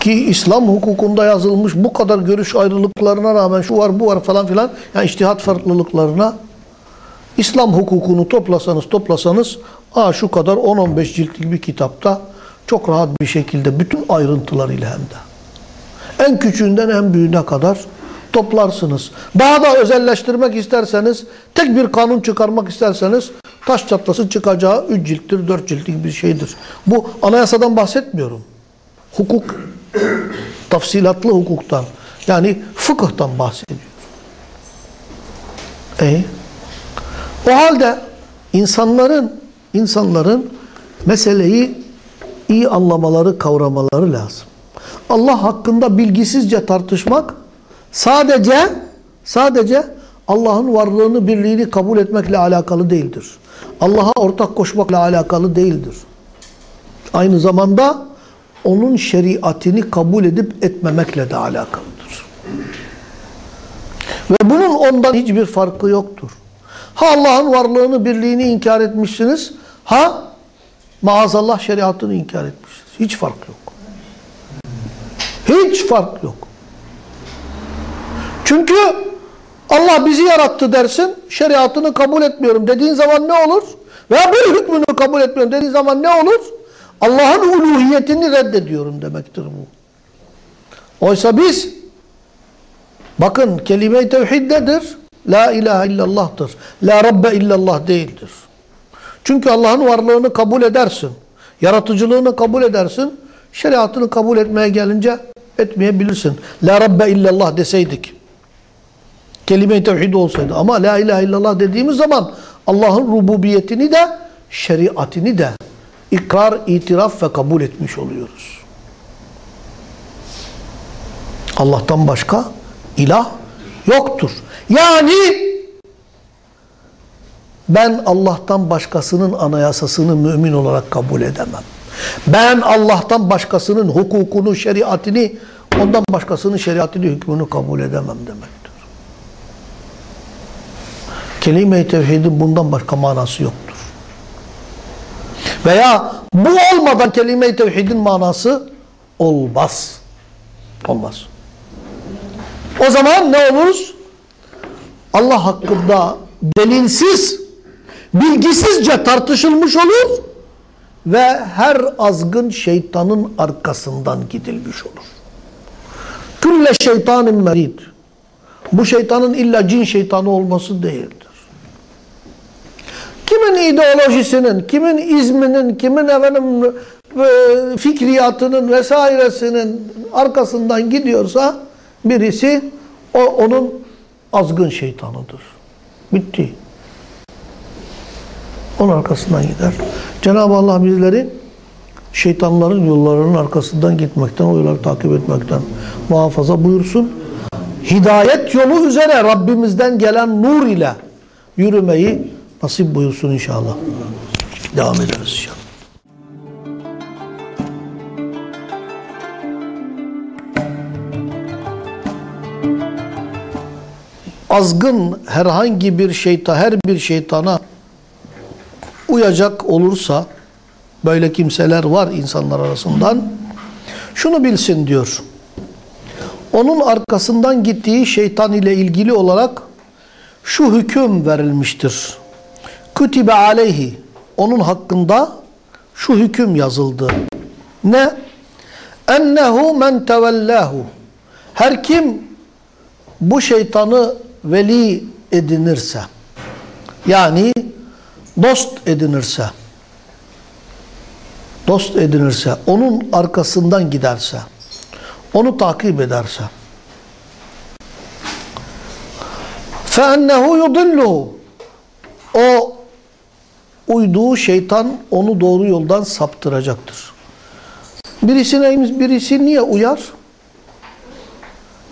ki İslam hukukunda yazılmış bu kadar görüş ayrılıklarına rağmen şu var bu var falan filan yani iştihat farklılıklarına İslam hukukunu toplasanız toplasanız aa şu kadar 10-15 ciltlik bir kitapta çok rahat bir şekilde bütün ayrıntılarıyla hem de. En küçüğünden en büyüğüne kadar toplarsınız. Daha da özelleştirmek isterseniz, tek bir kanun çıkarmak isterseniz taş çatlasın çıkacağı 3 cilttir, 4 ciltlik bir şeydir. Bu anayasadan bahsetmiyorum. Hukuk, tafsilatlı hukuktan, yani fıkıhtan bahsediyor. E, o halde insanların insanların meseleyi iyi anlamaları, kavramaları lazım. Allah hakkında bilgisizce tartışmak sadece sadece Allah'ın varlığını, birliğini kabul etmekle alakalı değildir. Allah'a ortak koşmakla alakalı değildir. Aynı zamanda onun şeriatini kabul edip etmemekle de alakalıdır. Ve bunun ondan hiçbir farkı yoktur. Ha Allah'ın varlığını, birliğini inkar etmişsiniz, ha maazallah şeriatını inkar etmişsiniz. Hiç fark yok. Hiç fark yok. Çünkü Allah bizi yarattı dersin, şeriatını kabul etmiyorum dediğin zaman ne olur? Veya bir hükmünü kabul etmiyorum dediğin zaman ne olur? Allah'ın uluhiyetini reddediyorum demektir bu. Oysa biz, bakın kelime-i tevhid nedir? La ilahe illallah'tır. La Rabbe illallah değildir. Çünkü Allah'ın varlığını kabul edersin. Yaratıcılığını kabul edersin. Şeriatını kabul etmeye gelince etmeyebilirsin. La Rabbe illallah deseydik. Kelime-i tevhid olsaydı. Ama la ilahe illallah dediğimiz zaman Allah'ın rububiyetini de şeriatini de ikrar, itiraf ve kabul etmiş oluyoruz. Allah'tan başka ilah yoktur. Yani ben Allah'tan başkasının anayasasını mümin olarak kabul edemem. Ben Allah'tan başkasının hukukunu, şeriatini, ondan başkasının şeriatini, hükmünü kabul edemem demektir. Kelime-i tevhidin bundan başka manası yoktur. Veya bu olmadan kelime-i tevhidin manası olmaz. Olmaz. O zaman ne oluruz? Allah hakkında delilsiz, bilgisizce tartışılmış olur ve her azgın şeytanın arkasından gidilmiş olur. Külle şeytanın merid. Bu şeytanın illa cin şeytanı olması değildir. Kimin ideolojisinin, kimin izminin, kimin efendim e, fikriyatının vesairesinin arkasından gidiyorsa birisi o onun azgın şeytanıdır. Bitti. Onun arkasından gider. Cenab-ı Allah bizleri şeytanların yollarının arkasından gitmekten, o yolları takip etmekten muhafaza buyursun. Hidayet yolu üzere Rabbimizden gelen nur ile yürümeyi nasip buyursun inşallah. Devam ederiz inşallah. azgın herhangi bir şeytan, her bir şeytana uyacak olursa, böyle kimseler var insanlar arasından, şunu bilsin diyor. Onun arkasından gittiği şeytan ile ilgili olarak şu hüküm verilmiştir. Kütibe aleyhi, onun hakkında şu hüküm yazıldı. Ne? Ennehu men tevellahu. Her kim bu şeytanı veli edinirse, yani dost edinirse, dost edinirse, onun arkasından giderse, onu takip ederse, فَاَنَّهُ يُضِلُّهُ O uyduğu şeytan onu doğru yoldan saptıracaktır. Birisine birisi niye uyar?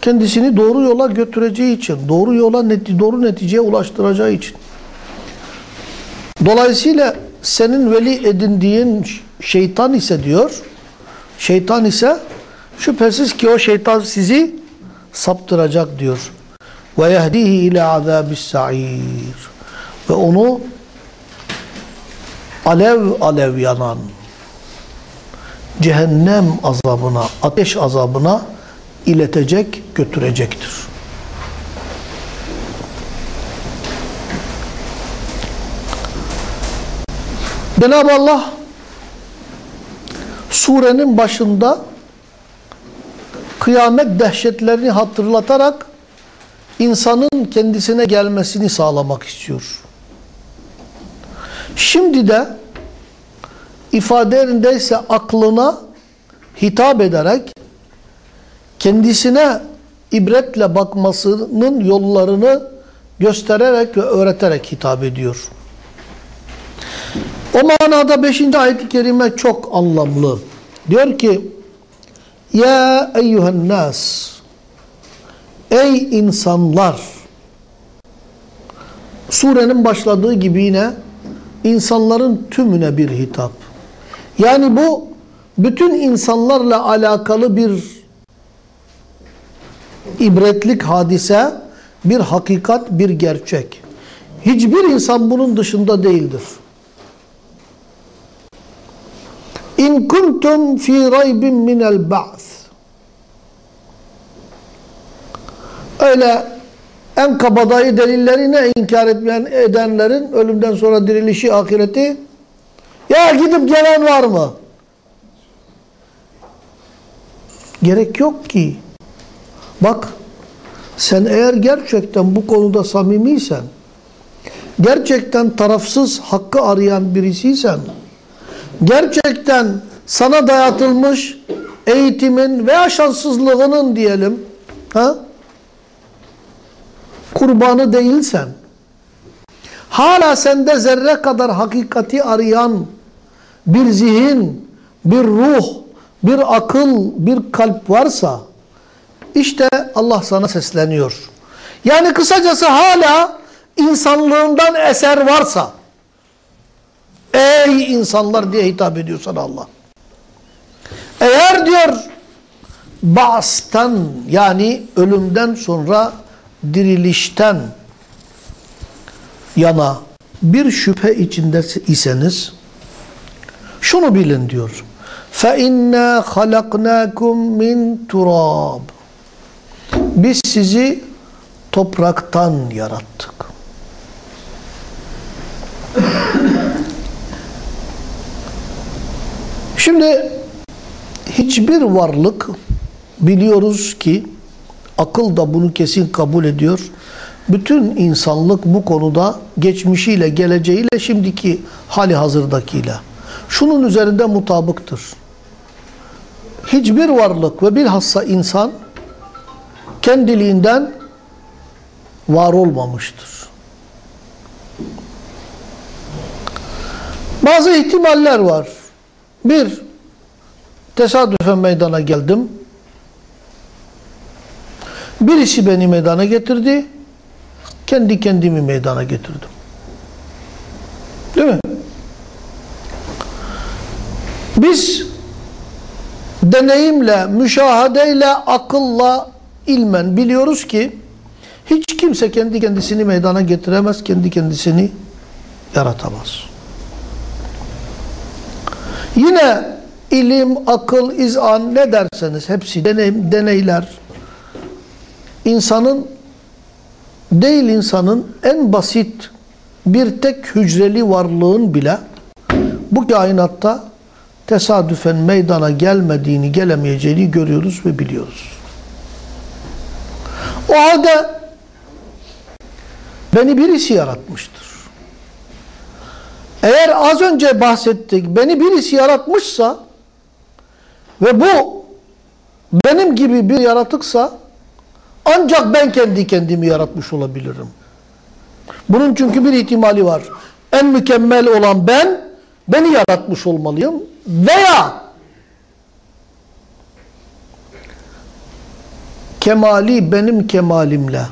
kendisini doğru yola götüreceği için, doğru yola neti, doğru neticeye ulaştıracağı için. Dolayısıyla senin veli edindiğin şeytan ise diyor, şeytan ise şüphesiz ki o şeytan sizi saptıracak diyor. Ve yehdihi ila azabis sa'ir. Ve onu alev alev yanan cehennem azabına, ateş azabına iletecek, götürecektir. Cenab-ı Allah surenin başında kıyamet dehşetlerini hatırlatarak insanın kendisine gelmesini sağlamak istiyor. Şimdi de ifadelerindeyse aklına hitap ederek kendisine ibretle bakmasının yollarını göstererek ve öğreterek hitap ediyor. O manada 5. ayet-i kerime çok anlamlı. Diyor ki Ya eyyühen nas Ey insanlar Surenin başladığı gibi yine insanların tümüne bir hitap. Yani bu bütün insanlarla alakalı bir ibretlik hadise bir hakikat, bir gerçek. Hiçbir insan bunun dışında değildir. İn kuntum fi raybin minel ba'th. Öyle en kabadayı delillerine inkar etmeyen edenlerin ölümden sonra dirilişi, ahireti ya gidip gelen var mı? Gerek yok ki. Bak sen eğer gerçekten bu konuda samimiysen, gerçekten tarafsız hakkı arayan birisiysen, gerçekten sana dayatılmış eğitimin veya şanssızlığının diyelim, ha? kurbanı değilsen, hala sende zerre kadar hakikati arayan bir zihin, bir ruh, bir akıl, bir kalp varsa, işte Allah sana sesleniyor. Yani kısacası hala insanlığından eser varsa, ey insanlar diye hitap ediyor sana Allah. Eğer diyor, Ba's'tan yani ölümden sonra dirilişten yana bir şüphe içinde iseniz şunu bilin diyor. فَاِنَّا خَلَقْنَاكُمْ مِنْ تُرَابٍ Biz sizi topraktan yarattık. Şimdi hiçbir varlık biliyoruz ki akıl da bunu kesin kabul ediyor. Bütün insanlık bu konuda geçmişiyle, geleceğiyle, şimdiki hali hazırdakiyle. Şunun üzerinde mutabıktır. Hiçbir varlık ve bilhassa insan kendiliğinden var olmamıştır. Bazı ihtimaller var. Bir, tesadüfen meydana geldim. Birisi beni meydana getirdi. Kendi kendimi meydana getirdim. Değil mi? Biz deneyimle, müşahadeyle, akılla, ilmen biliyoruz ki hiç kimse kendi kendisini meydana getiremez, kendi kendisini yaratamaz. Yine ilim, akıl, izan ne derseniz hepsi deneyim, deneyler. İnsanın değil insanın en basit bir tek hücreli varlığın bile bu kainatta tesadüfen meydana gelmediğini, gelemeyeceğini görüyoruz ve biliyoruz. O halde beni birisi yaratmıştır. Eğer az önce bahsettik, beni birisi yaratmışsa ve bu benim gibi bir yaratıksa ancak ben kendi kendimi yaratmış olabilirim. Bunun çünkü bir ihtimali var. En mükemmel olan ben, beni yaratmış olmalıyım. Veya kemali benim kemalimle,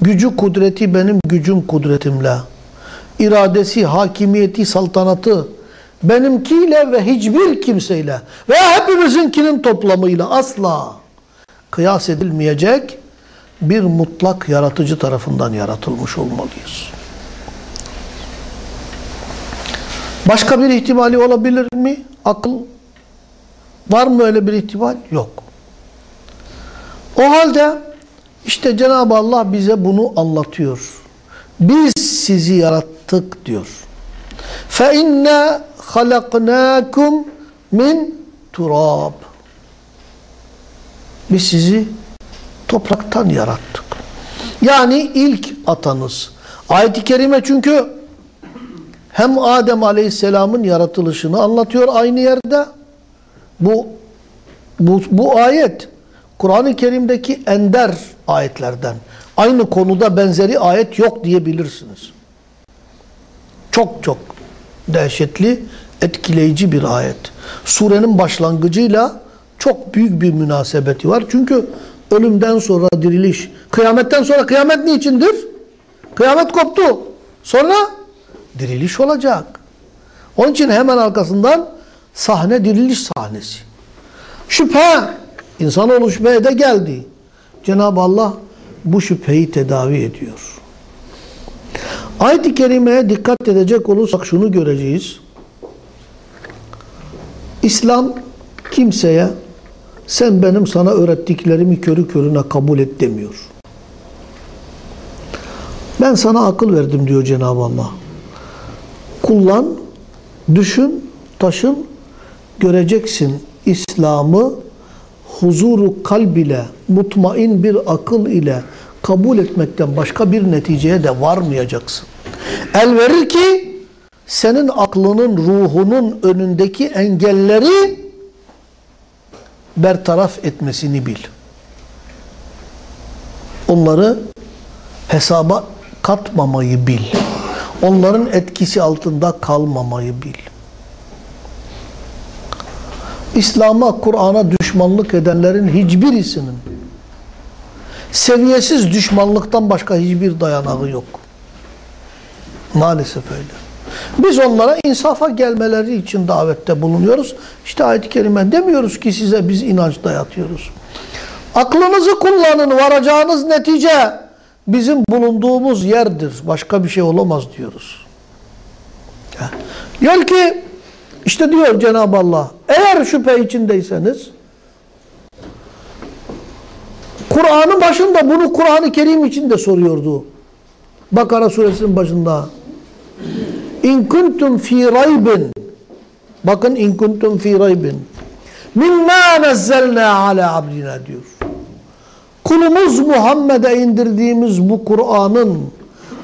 gücü kudreti benim gücüm kudretimle, iradesi, hakimiyeti, saltanatı benimkiyle ve hiçbir kimseyle veya hepimizinkinin toplamıyla asla kıyas edilmeyecek bir mutlak yaratıcı tarafından yaratılmış olmalıyız. Başka bir ihtimali olabilir mi? Akıl var mı öyle bir ihtimal? Yok. O halde işte Cenab-ı Allah bize bunu anlatıyor. Biz sizi yarattık diyor. فَاِنَّا خَلَقْنَاكُمْ min turab. Biz sizi topraktan yarattık. Yani ilk atanız. Ayet-i Kerime çünkü hem Adem Aleyhisselam'ın yaratılışını anlatıyor aynı yerde. Bu bu, bu ayet Kur'an-ı Kerim'deki ender ayetlerden. Aynı konuda benzeri ayet yok diyebilirsiniz. Çok çok dehşetli, etkileyici bir ayet. Surenin başlangıcıyla çok büyük bir münasebeti var. Çünkü ölümden sonra diriliş, kıyametten sonra kıyamet niçindir? Kıyamet koptu. Sonra diriliş olacak. Onun için hemen arkasından sahne diriliş sahnesi. Şüphe, insanoğlu şüpheye de geldi. Cenab-ı Allah bu şüpheyi tedavi ediyor. Ayet-i kerimeye dikkat edecek olursak şunu göreceğiz. İslam kimseye sen benim sana öğrettiklerimi körü körüne kabul et demiyor. Ben sana akıl verdim diyor Cenab-ı Allah. Kullan, düşün, taşın, göreceksin İslam'ı huzuru kalb ile, mutmain bir akıl ile kabul etmekten başka bir neticeye de varmayacaksın. El verir ki senin aklının, ruhunun önündeki engelleri bertaraf etmesini bil. Onları hesaba katmamayı bil. Onların etkisi altında kalmamayı bil. İslam'a, Kur'an'a düşmanlık edenlerin hiçbirisinin seviyesiz düşmanlıktan başka hiçbir dayanağı yok. Maalesef öyle. Biz onlara insafa gelmeleri için davette bulunuyoruz. İşte ayet-i kerime demiyoruz ki size biz inanç dayatıyoruz. Aklınızı kullanın, varacağınız netice bizim bulunduğumuz yerdir. Başka bir şey olamaz diyoruz. Diyor ki, işte diyor Cenab-ı Allah, eğer şüphe içindeyseniz, Kur'an'ın başında bunu Kur'an-ı Kerim için de soruyordu. Bakara suresinin başında. İn kuntum fi raybin Bakın in kuntum fi raybin mimma nezzelna ala abdina diyor. Kulumuz Muhammed'e indirdiğimiz bu Kur'an'ın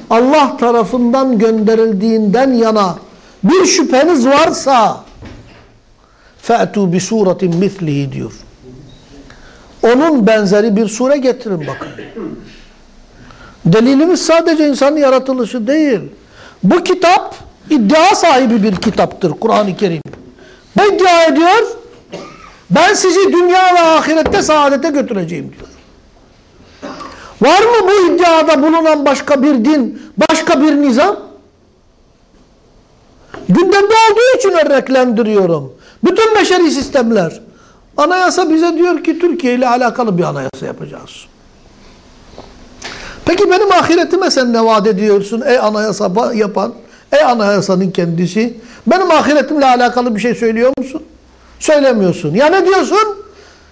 Allah tarafından gönderildiğinden yana bir şüpheniz varsa fe'tu bi suretin mislihi diyor. Onun benzeri bir sure getirin bakın. Delilimiz sadece insanın yaratılışı değil. Bu kitap iddia sahibi bir kitaptır Kur'an-ı Kerim. Ne iddia ediyor? Ben sizi dünya ve ahirette saadete götüreceğim diyor. Var mı bu iddiada bulunan başka bir din, başka bir nizam? Gündemde olduğu için örneklendiriyorum. Bütün beşeri sistemler. Anayasa bize diyor ki Türkiye ile alakalı bir anayasa yapacağız. Peki benim ahiretime sen ne vaat ediyorsun ey anayasa yapan, ey anayasanın kendisi? Benim ahiretimle alakalı bir şey söylüyor musun? Söylemiyorsun. Ya ne diyorsun?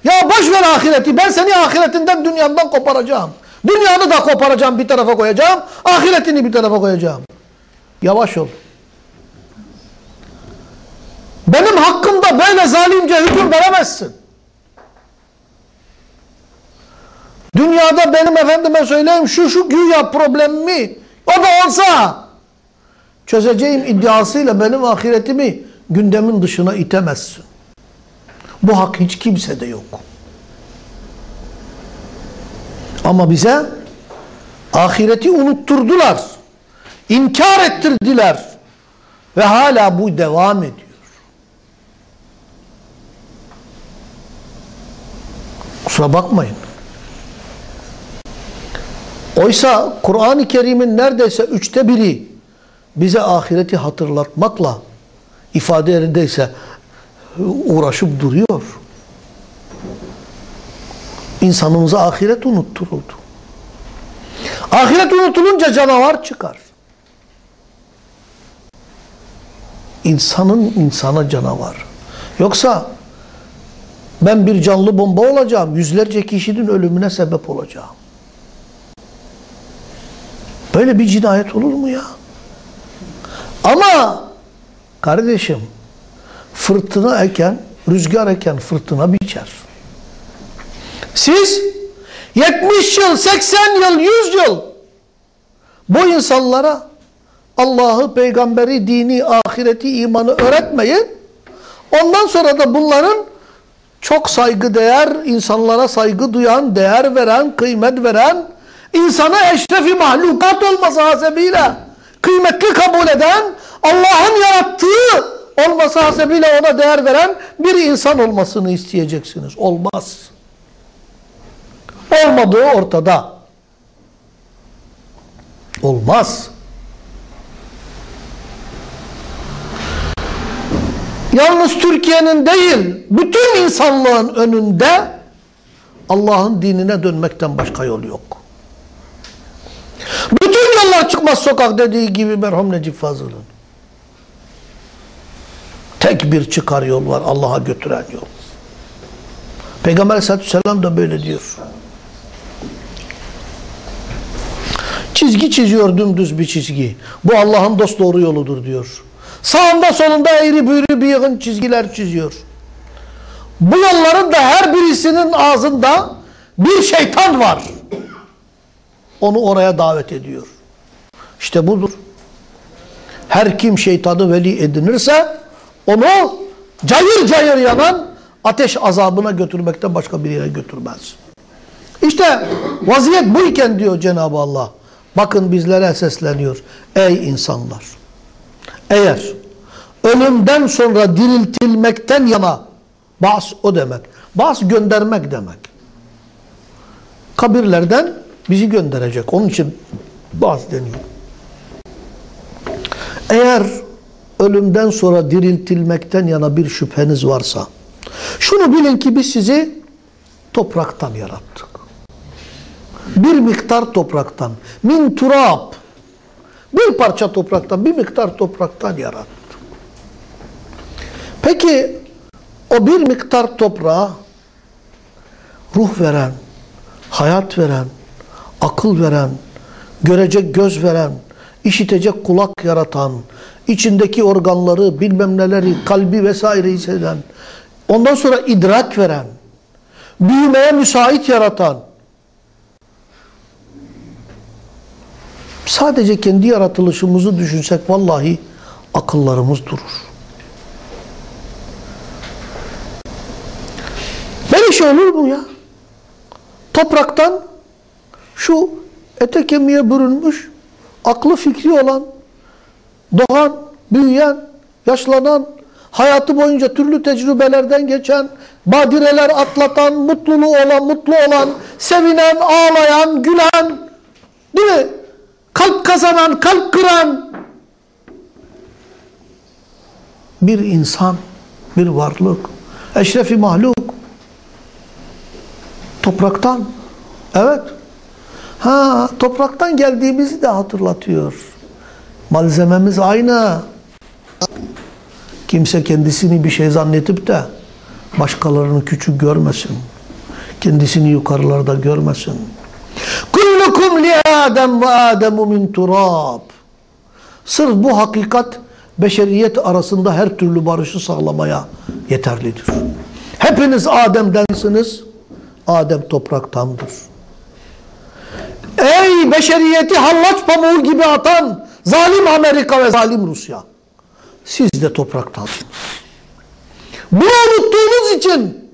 Ya boş ver ahireti. Ben seni ahiretinden dünyandan koparacağım. Dünyanı da koparacağım bir tarafa koyacağım. Ahiretini bir tarafa koyacağım. Yavaş ol. Benim hakkımda böyle zalimce hüküm veremezsin. Dünyada benim efendime söyleyeyim şu şu güya problemimi o da olsa çözeceğim iddiasıyla benim ahiretimi gündemin dışına itemezsin. Bu hak hiç kimsede yok. Ama bize ahireti unutturdular. İnkar ettirdiler. Ve hala bu devam ediyor. Kusura bakmayın. Oysa Kur'an-ı Kerim'in neredeyse üçte biri bize ahireti hatırlatmakla ifade yerindeyse uğraşıp duruyor. İnsanımıza ahiret unutturuldu. Ahiret unutulunca canavar çıkar. İnsanın insana canavar. Yoksa ben bir canlı bomba olacağım. Yüzlerce kişinin ölümüne sebep olacağım. Böyle bir cinayet olur mu ya? Ama kardeşim fırtına eken, rüzgar eken fırtına biçer. Siz 70 yıl, 80 yıl, 100 yıl bu insanlara Allah'ı, peygamberi, dini, ahireti, imanı öğretmeyin. Ondan sonra da bunların çok saygıdeğer, insanlara saygı duyan, değer veren, kıymet veren, insana eşrefi mahlukat olması hasebiyle kıymetli kabul eden, Allah'ın yarattığı olması hasebiyle ona değer veren bir insan olmasını isteyeceksiniz. Olmaz. Olmadığı ortada. Olmaz. Yalnız Türkiye'nin değil, bütün insanlığın önünde Allah'ın dinine dönmekten başka yol yok. çıkar çıkmaz sokak dediği gibi merhum Necip Fazıl'ın. Tek bir çıkar yol var Allah'a götüren yol. Peygamber aleyhissalatü vesselam da böyle diyor. Çizgi çiziyor dümdüz bir çizgi. Bu Allah'ın dost doğru yoludur diyor. Sağında solunda eğri büğrü bir yığın çizgiler çiziyor. Bu yolların da her birisinin ağzında bir şeytan var. Onu oraya davet ediyor. İşte budur. Her kim şeytanı veli edinirse onu cayır cayır yanan ateş azabına götürmekten başka bir yere götürmez. İşte vaziyet bu iken diyor Cenab-ı Allah. Bakın bizlere sesleniyor. Ey insanlar! Eğer ölümden sonra diriltilmekten yana bas o demek. Bas göndermek demek. Kabirlerden bizi gönderecek. Onun için bas deniyor. Eğer ölümden sonra diriltilmekten yana bir şüpheniz varsa şunu bilin ki biz sizi topraktan yarattık. Bir miktar topraktan. Min turab. Bir parça topraktan, bir miktar topraktan yarattık. Peki o bir miktar toprağa ruh veren, hayat veren, akıl veren, görecek göz veren, işitecek kulak yaratan, içindeki organları, bilmem neleri, kalbi vesaire hisseden, ondan sonra idrak veren, büyümeye müsait yaratan, sadece kendi yaratılışımızı düşünsek vallahi akıllarımız durur. Böyle şey olur mu ya? Topraktan şu ete kemiğe bürünmüş, aklı fikri olan, doğan, büyüyen, yaşlanan, hayatı boyunca türlü tecrübelerden geçen, badireler atlatan, mutluluğu olan, mutlu olan, sevinen, ağlayan, gülen, değil mi? Kalp kazanan, kalp kıran bir insan, bir varlık, eşrefi mahluk, topraktan, evet, ha topraktan geldiğimizi de hatırlatıyor. Malzememiz aynı. Kimse kendisini bir şey zannetip de başkalarını küçük görmesin. Kendisini yukarılarda görmesin. Kullukum Adem ve Ademu min turab. Sırf bu hakikat beşeriyet arasında her türlü barışı sağlamaya yeterlidir. Hepiniz Adem'densiniz. Adem topraktandır. Ey beşeriyeti hallaç pamuğu gibi atan zalim Amerika ve zalim Rusya. Siz de topraktansınız. Bunu unuttuğunuz için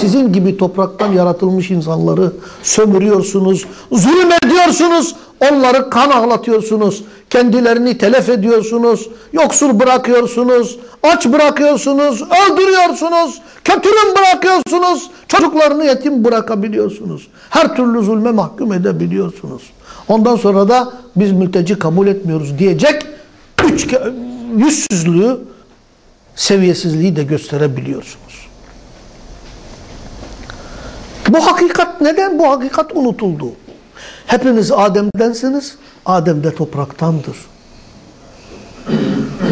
sizin gibi topraktan yaratılmış insanları sömürüyorsunuz, zulüm ediyorsunuz, onları kan ağlatıyorsunuz, kendilerini telef ediyorsunuz, yoksul bırakıyorsunuz, aç bırakıyorsunuz, öldürüyorsunuz, kötürüm bırakıyorsunuz, çocuklarını yetim bırakabiliyorsunuz. Her türlü zulme mahkum edebiliyorsunuz. Ondan sonra da biz mülteci kabul etmiyoruz diyecek üç yüzsüzlüğü, seviyesizliği de gösterebiliyorsunuz. Bu hakikat neden? Bu hakikat unutuldu. Hepiniz Adem'densiniz. Adem de topraktandır.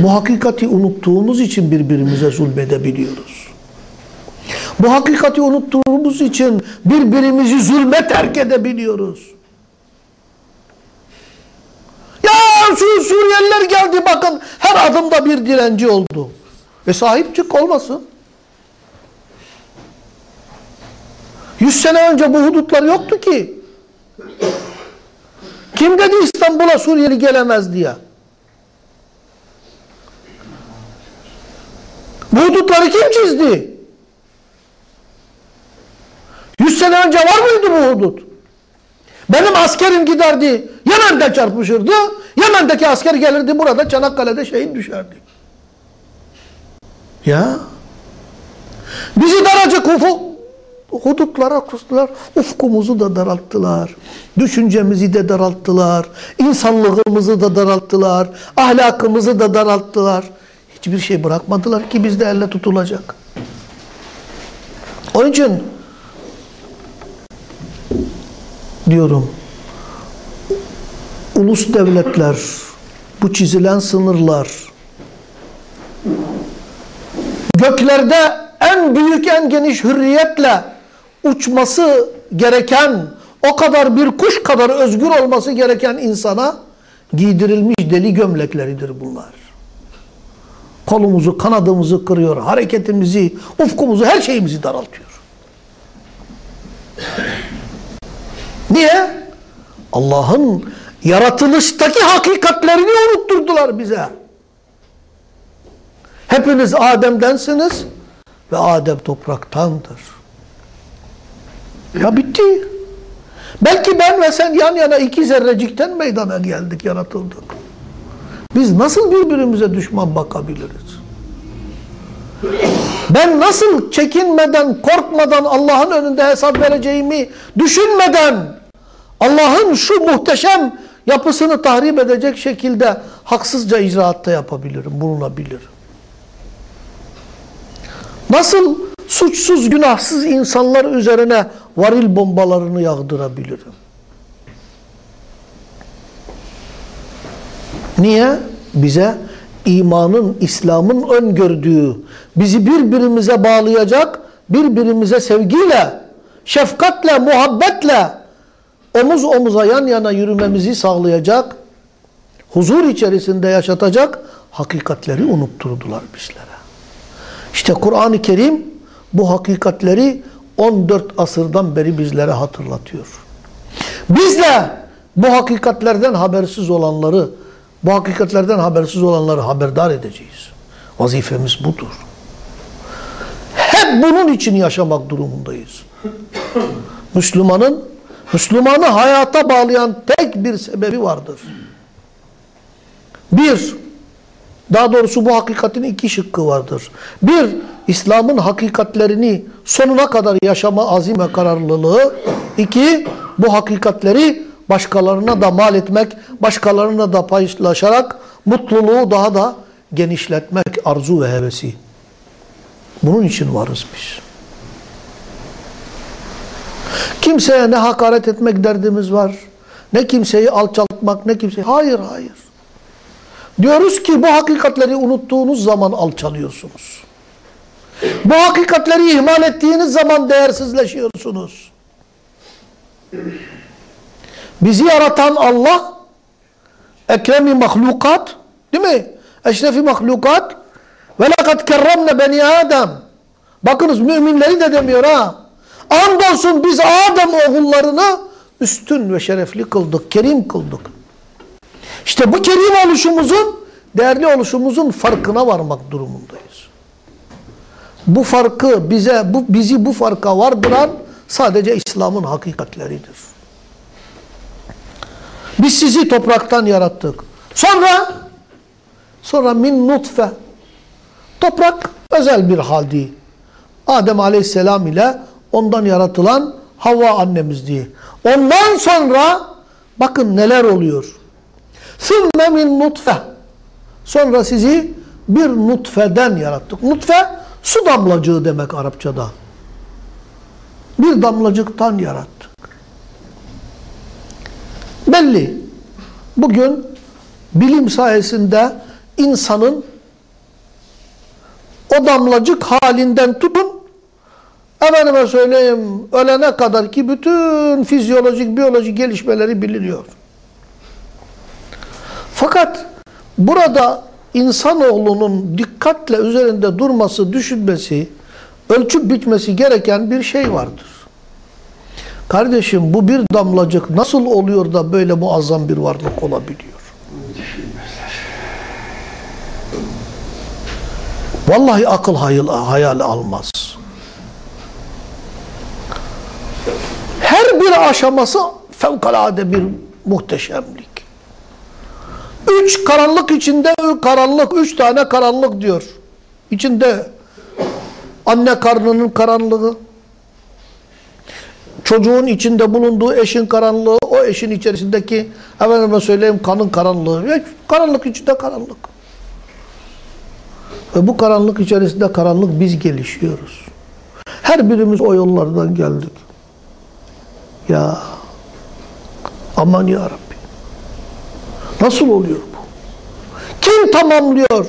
Bu hakikati unuttuğumuz için birbirimize zulmedebiliyoruz. Bu hakikati unuttuğumuz için birbirimizi zulme terk edebiliyoruz. Ya şu Suriyeliler geldi bakın her adımda bir direnci oldu. Ve sahip çık olmasın. Yüz sene önce bu hudutlar yoktu ki. Kim dedi İstanbul'a Suriyeli gelemez diye? Bu hudutları kim çizdi? Yüz sene önce var mıydı bu hudut? Benim askerim giderdi, Yemen'de çarpışırdı. Yemen'deki asker gelirdi burada Çanakkale'de şehit düşerdi. Ya. Bizi daracık ufuk hudutlara kustular. Ufkumuzu da daralttılar. Düşüncemizi de daralttılar. insanlığımızı da daralttılar. Ahlakımızı da daralttılar. Hiçbir şey bırakmadılar ki bizde elle tutulacak. Onun için diyorum ulus devletler, bu çizilen sınırlar, göklerde en büyük, en geniş hürriyetle uçması gereken, o kadar bir kuş kadar özgür olması gereken insana giydirilmiş deli gömlekleridir bunlar. Kolumuzu, kanadımızı kırıyor, hareketimizi, ufkumuzu, her şeyimizi daraltıyor. Niye? Allah'ın yaratılıştaki hakikatlerini unutturdular bize. Hepiniz Adem'densiniz ve Adem topraktandır. Ya bitti. Belki ben ve sen yan yana iki zerrecikten meydana geldik, yaratıldık. Biz nasıl birbirimize düşman bakabiliriz? Ben nasıl çekinmeden, korkmadan Allah'ın önünde hesap vereceğimi düşünmeden Allah'ın şu muhteşem yapısını tahrip edecek şekilde haksızca icraatta yapabilirim, bulunabilirim. Nasıl suçsuz, günahsız insanlar üzerine varil bombalarını yağdırabilirim? Niye? Bize imanın, İslam'ın öngördüğü, bizi birbirimize bağlayacak, birbirimize sevgiyle, şefkatle, muhabbetle, omuz omuza yan yana yürümemizi sağlayacak, huzur içerisinde yaşatacak hakikatleri unutturdular bizlere. İşte Kur'an-ı Kerim bu hakikatleri 14 asırdan beri bizlere hatırlatıyor. Biz de bu hakikatlerden habersiz olanları, bu hakikatlerden habersiz olanları haberdar edeceğiz. Vazifemiz budur. Hep bunun için yaşamak durumundayız. Müslümanın, Müslümanı hayata bağlayan tek bir sebebi vardır. Bir, daha doğrusu bu hakikatin iki şıkkı vardır. Bir, İslam'ın hakikatlerini sonuna kadar yaşama azim ve kararlılığı. İki, bu hakikatleri başkalarına da mal etmek, başkalarına da paylaşarak mutluluğu daha da genişletmek arzu ve hevesi. Bunun için varız biz. Kimseye ne hakaret etmek derdimiz var, ne kimseyi alçaltmak, ne kimseyi... Hayır, hayır. Diyoruz ki bu hakikatleri unuttuğunuz zaman alçalıyorsunuz. Bu hakikatleri ihmal ettiğiniz zaman değersizleşiyorsunuz. Bizi yaratan Allah ekremi mahlukat değil mi? Eşrefi mahlukat ve lekad kerremne beni Adem. Bakınız müminleri de demiyor ha. Andolsun biz Adem oğullarını üstün ve şerefli kıldık, kerim kıldık. İşte bu kerim oluşumuzun, değerli oluşumuzun farkına varmak durumundayız. Bu farkı bize, bu, bizi bu farka vardıran sadece İslam'ın hakikatleridir. Biz sizi topraktan yarattık. Sonra, sonra min nutfe. Toprak özel bir hal değil. Adem aleyhisselam ile ondan yaratılan Havva annemiz diye. Ondan sonra bakın neler oluyor. ثُمَّ min nutfe. Sonra sizi bir nutfeden yarattık. Nutfe su damlacığı demek Arapçada. Bir damlacıktan yarattık. Belli. Bugün bilim sayesinde insanın o damlacık halinden tutun efendime söyleyeyim ölene kadar ki bütün fizyolojik, biyolojik gelişmeleri biliniyor. Fakat burada insanoğlunun dikkatle üzerinde durması, düşünmesi, ölçüp bitmesi gereken bir şey vardır. Kardeşim bu bir damlacık nasıl oluyor da böyle muazzam bir varlık olabiliyor? Vallahi akıl hayal, hayal almaz. Her bir aşaması fevkalade bir muhteşemlik. Üç karanlık içinde karanlık, üç tane karanlık diyor. İçinde anne karnının karanlığı, çocuğun içinde bulunduğu eşin karanlığı, o eşin içerisindeki efendime söyleyeyim kanın karanlığı. Karanlık içinde karanlık. Ve bu karanlık içerisinde karanlık biz gelişiyoruz. Her birimiz o yollardan geldik. Ya aman ya. Nasıl oluyor bu? Kim tamamlıyor?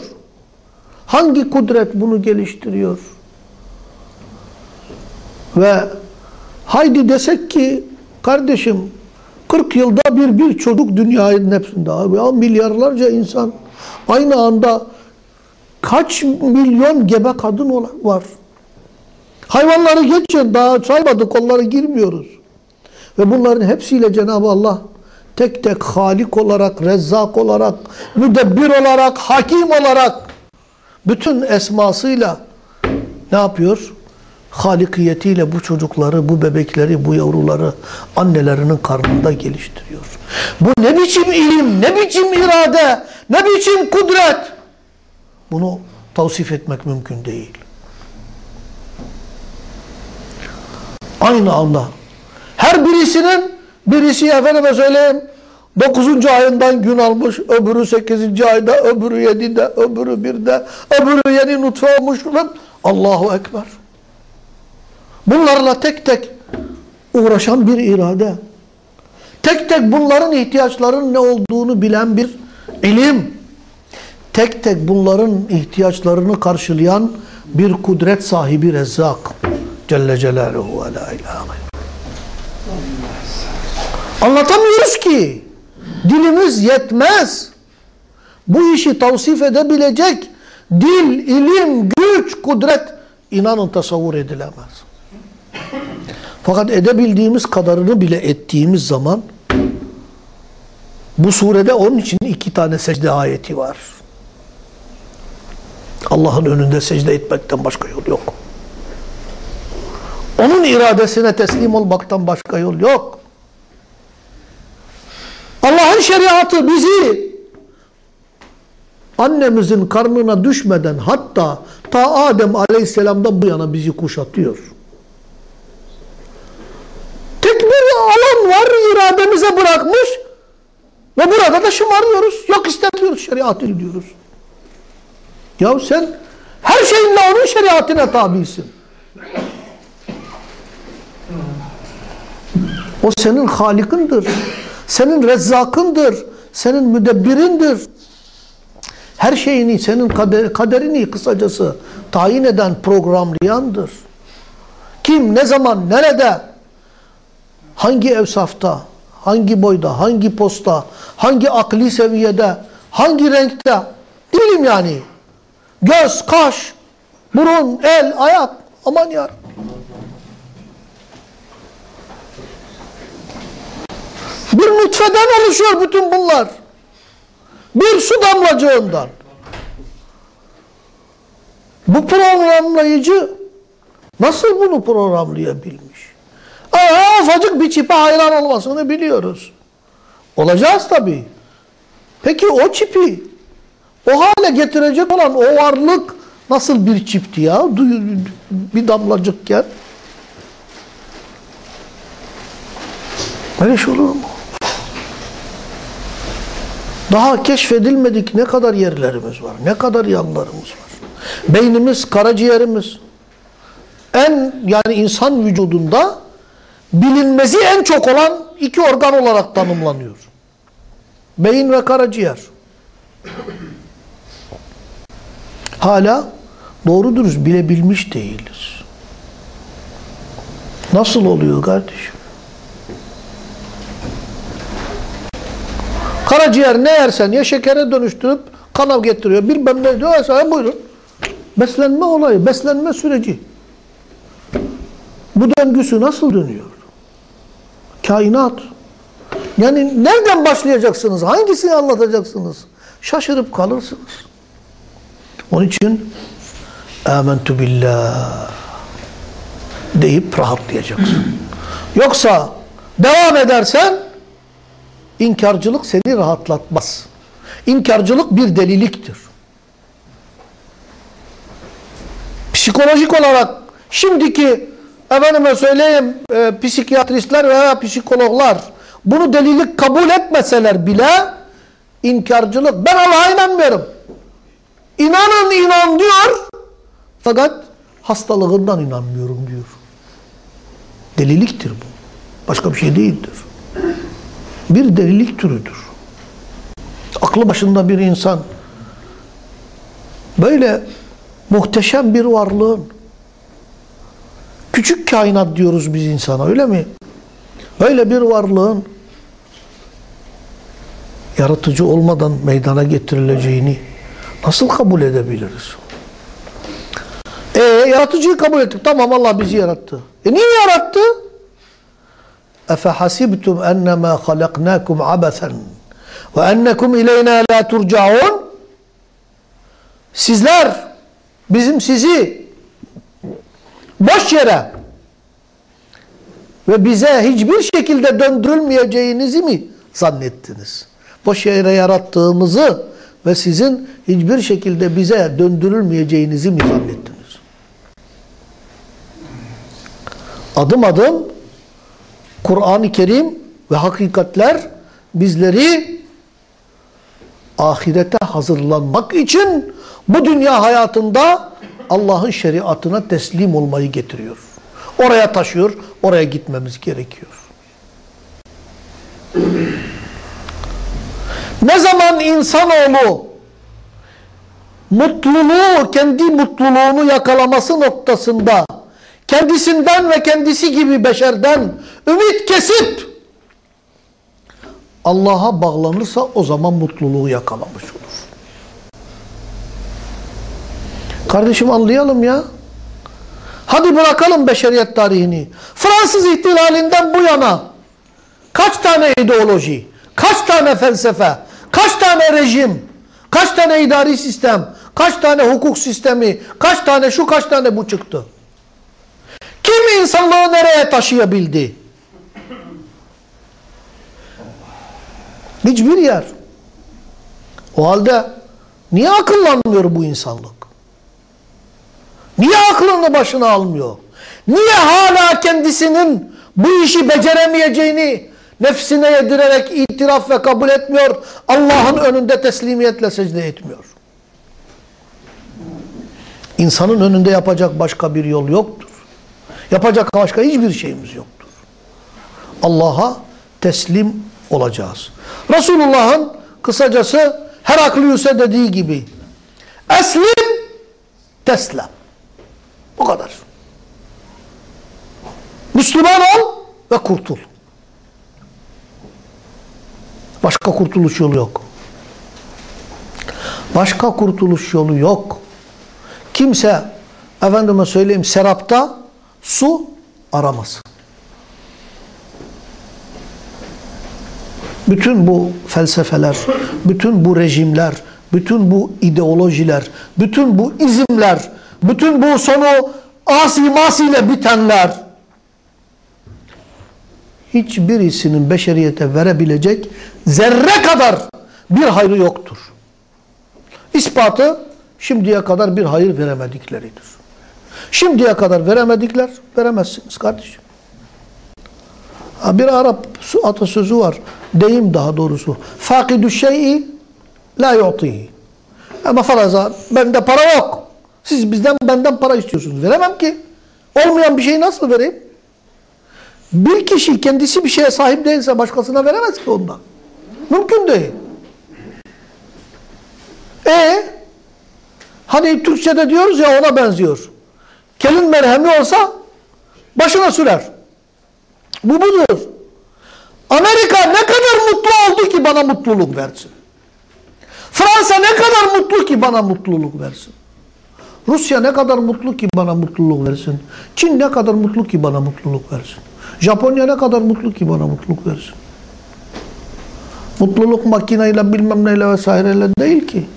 Hangi kudret bunu geliştiriyor? Ve haydi desek ki kardeşim 40 yılda bir bir çocuk dünyanın hepsinde abi ya milyarlarca insan aynı anda kaç milyon gebe kadın olan var. Hayvanları geçin daha saymadık onları girmiyoruz. Ve bunların hepsiyle Cenab-ı Allah tek tek halik olarak, rezzak olarak, müdebbir olarak, hakim olarak bütün esmasıyla ne yapıyor? Halikiyetiyle bu çocukları, bu bebekleri, bu yavruları annelerinin karnında geliştiriyor. Bu ne biçim ilim, ne biçim irade, ne biçim kudret? Bunu tavsif etmek mümkün değil. Aynı anda. Her birisinin, birisi efendime söyleyeyim, 9. ayından gün almış, öbürü 8. ayda, öbürü 7'de, öbürü 1'de, öbürü yeni nutfe olmuş falan. Allahu Ekber. Bunlarla tek tek uğraşan bir irade. Tek tek bunların ihtiyaçlarının ne olduğunu bilen bir ilim. Tek tek bunların ihtiyaçlarını karşılayan bir kudret sahibi Rezzak. Celle Celaluhu ve la ilahe. Anlatamıyoruz ki. Dilimiz yetmez. Bu işi tavsif edebilecek dil, ilim, güç, kudret inanın tasavvur edilemez. Fakat edebildiğimiz kadarını bile ettiğimiz zaman bu surede onun için iki tane secde ayeti var. Allah'ın önünde secde etmekten başka yol yok. Onun iradesine teslim olmaktan başka yol yok. Allah'ın şeriatı bizi annemizin karnına düşmeden hatta ta Adem aleyhisselamdan bu yana bizi kuşatıyor. Tek bir alan var irademize bırakmış ve burada da şımarıyoruz. Yok istemiyoruz şeriatı diyoruz. Ya sen her şeyinle onun şeriatine tabisin. O senin halikindir. Senin rezzakındır. Senin müdebbirindir. Her şeyini, senin kader, kaderini kısacası tayin eden, programlayandır. Kim, ne zaman, nerede, hangi evsafta, hangi boyda, hangi posta, hangi akli seviyede, hangi renkte, değilim yani. Göz, kaş, burun, el, ayak, aman ya. Bir nutfeden oluşuyor bütün bunlar. Bir su damlacığından. Bu programlayıcı nasıl bunu programlayabilmiş? Aa, ufacık bir çipe hayran olmasını biliyoruz. Olacağız tabii. Peki o çipi o hale getirecek olan o varlık nasıl bir çipti ya? Bir damlacıkken. Böyle şey olur mu? Daha keşfedilmedik ne kadar yerlerimiz var, ne kadar yanlarımız var. Beynimiz, karaciğerimiz en yani insan vücudunda bilinmesi en çok olan iki organ olarak tanımlanıyor. Beyin ve karaciğer. Hala doğru dürüst bilebilmiş değiliz. Nasıl oluyor kardeşim? Karaciğer ne yersen ya şekere dönüştürüp kana getiriyor. Bilmem ne diyor. Sana buyurun. Beslenme olayı, beslenme süreci. Bu döngüsü nasıl dönüyor? Kainat. Yani nereden başlayacaksınız? Hangisini anlatacaksınız? Şaşırıp kalırsınız. Onun için amentu billah deyip rahatlayacaksın. Yoksa devam edersen İnkarcılık seni rahatlatmaz. İnkarcılık bir deliliktir. Psikolojik olarak şimdiki efendime söyleyeyim e, psikiyatristler veya psikologlar bunu delilik kabul etmeseler bile inkarcılık ben Allah'a inanmıyorum. İnanın inan diyor fakat hastalığından inanmıyorum diyor. Deliliktir bu. Başka bir şey değildir bir delilik türüdür. aklı başında bir insan böyle muhteşem bir varlığın küçük kainat diyoruz biz insana öyle mi? Öyle bir varlığın yaratıcı olmadan meydana getirileceğini nasıl kabul edebiliriz? E yaratıcıyı kabul ettik. Tamam Allah bizi yarattı. E niye yarattı? اَفَحَسِبْتُمْ اَنَّمَا خَلَقْنَاكُمْ عَبَثًا وَاَنَّكُمْ اِلَيْنَا لَا تُرْجَعُونَ Sizler bizim sizi boş yere ve bize hiçbir şekilde döndürülmeyeceğinizi mi zannettiniz? Boş yere yarattığımızı ve sizin hiçbir şekilde bize döndürülmeyeceğinizi mi zannettiniz? Adım adım Kur'an-ı Kerim ve hakikatler bizleri ahirete hazırlanmak için bu dünya hayatında Allah'ın şeriatına teslim olmayı getiriyor. Oraya taşıyor, oraya gitmemiz gerekiyor. Ne zaman insanoğlu mutluluğu, kendi mutluluğunu yakalaması noktasında kendisinden ve kendisi gibi beşerden ümit kesip Allah'a bağlanırsa o zaman mutluluğu yakalamış olur. Kardeşim anlayalım ya. Hadi bırakalım beşeriyet tarihini. Fransız ihtilalinden bu yana kaç tane ideoloji, kaç tane felsefe, kaç tane rejim, kaç tane idari sistem, kaç tane hukuk sistemi, kaç tane şu kaç tane bu çıktı. Kim insanlığı nereye taşıyabildi? Hiçbir yer. O halde niye akıllanmıyor bu insanlık? Niye aklını başına almıyor? Niye hala kendisinin bu işi beceremeyeceğini nefsine yedirerek itiraf ve kabul etmiyor? Allah'ın önünde teslimiyetle secde etmiyor. İnsanın önünde yapacak başka bir yol yoktur. Yapacak başka hiçbir şeyimiz yoktur. Allah'a teslim olacağız. Resulullah'ın kısacası Heraklius'e dediği gibi Eslim teslem. Bu kadar. Müslüman ol ve kurtul. Başka kurtuluş yolu yok. Başka kurtuluş yolu yok. Kimse efendime söyleyeyim serapta su aramasın. Bütün bu felsefeler, bütün bu rejimler, bütün bu ideolojiler, bütün bu izimler, bütün bu sonu asi masiyle bitenler hiçbirisinin beşeriyete verebilecek zerre kadar bir hayrı yoktur. İspatı şimdiye kadar bir hayır veremedikleridir. Şimdiye kadar veremedikler, veremezsiniz kardeşim. Bir Arap atasözü var. Deyim daha doğrusu. Fakidü şey'i la yu'tihi. Ama faraza bende para yok. Siz bizden benden para istiyorsunuz. Veremem ki. Olmayan bir şeyi nasıl vereyim? Bir kişi kendisi bir şeye sahip değilse başkasına veremez ki ondan. Mümkün değil. E hani Türkçe'de diyoruz ya ona benziyor. Kelin merhemi olsa başına sürer. Bu budur. Amerika ne kadar mutlu oldu ki bana mutluluk versin. Fransa ne kadar mutlu ki bana mutluluk versin. Rusya ne kadar mutlu ki bana mutluluk versin. Çin ne kadar mutlu ki bana mutluluk versin. Japonya ne kadar mutlu ki bana mutluluk versin. Mutluluk makineyle bilmem neyle vesaireyle değil ki.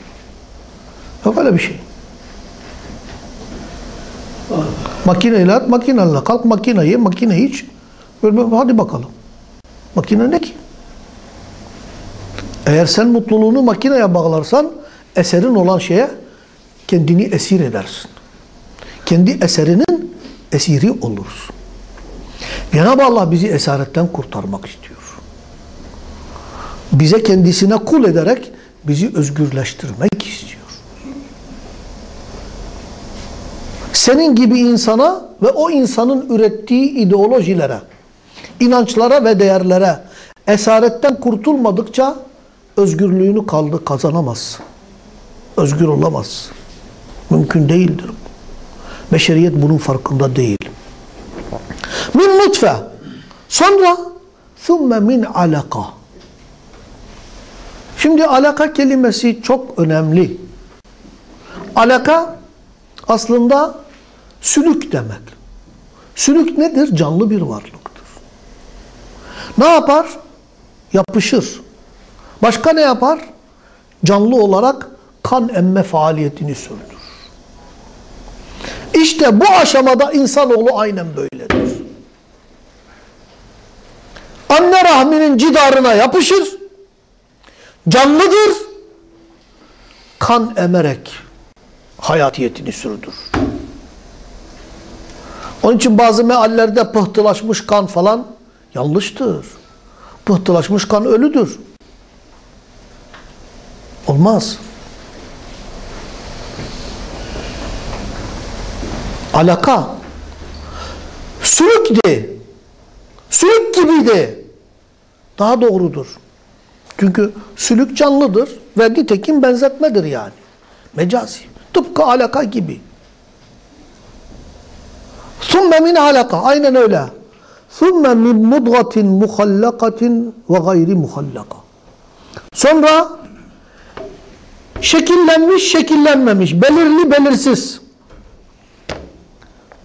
Yok öyle bir şey. Makineyle at makineyle. Kalk makineyi, makine hiç. Hadi bakalım. Makine ne ki? Eğer sen mutluluğunu makineye bağlarsan eserin olan şeye kendini esir edersin. Kendi eserinin esiri olursun. Cenab-ı Allah bizi esaretten kurtarmak istiyor. Bize kendisine kul ederek bizi özgürleştirmek istiyor. Senin gibi insana ve o insanın ürettiği ideolojilere, inançlara ve değerlere esaretten kurtulmadıkça özgürlüğünü kaldı kazanamaz. Özgür olamaz. Mümkün değildir. Beşeriyet bunun farkında değil. Min nutfe. Sonra thumme min alaka. Şimdi alaka kelimesi çok önemli. Alaka aslında sülük demek. Sülük nedir? Canlı bir varlıktır. Ne yapar? Yapışır. Başka ne yapar? Canlı olarak kan emme faaliyetini sürdürür. İşte bu aşamada insanoğlu aynen böyledir. Anne rahminin cidarına yapışır. Canlıdır. Kan emerek hayatiyetini sürdürür. Onun için bazı meallerde pıhtılaşmış kan falan yanlıştır. Pıhtılaşmış kan ölüdür. Olmaz. Alaka. Sülükti. Sülük gibiydi. Daha doğrudur. Çünkü sülük canlıdır ve nitekim benzetmedir yani. Mecazi. Tıpkı alaka gibi. Sümme min alaka. Aynen öyle. Sümme min mudgatin muhallakatin ve gayri. Sonra şekillenmiş, şekillenmemiş, belirli, belirsiz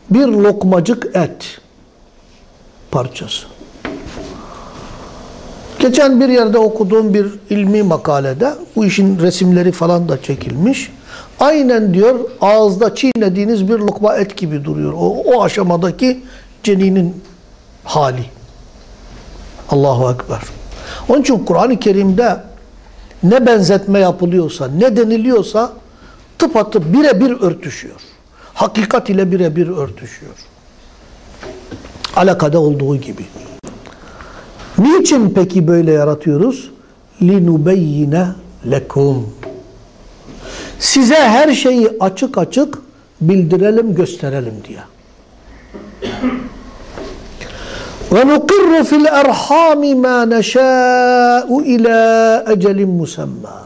bir lokmacık et parçası. Geçen bir yerde okuduğum bir ilmi makalede bu işin resimleri falan da çekilmiş Aynen diyor ağızda çiğnediğiniz bir lokma et gibi duruyor. O, o aşamadaki ceninin hali. Allahu Ekber. Onun için Kur'an-ı Kerim'de ne benzetme yapılıyorsa, ne deniliyorsa tıpatıp birebir örtüşüyor. Hakikat ile birebir örtüşüyor. Alakada olduğu gibi. Niçin peki böyle yaratıyoruz? لِنُبَيِّنَ لَكُمْ Size her şeyi açık açık bildirelim, gösterelim diye. وَنُقِرُّ فِي الْاَرْحَامِ مَا نَشَاءُ اِلَى اَجَلٍ مُسَمَّى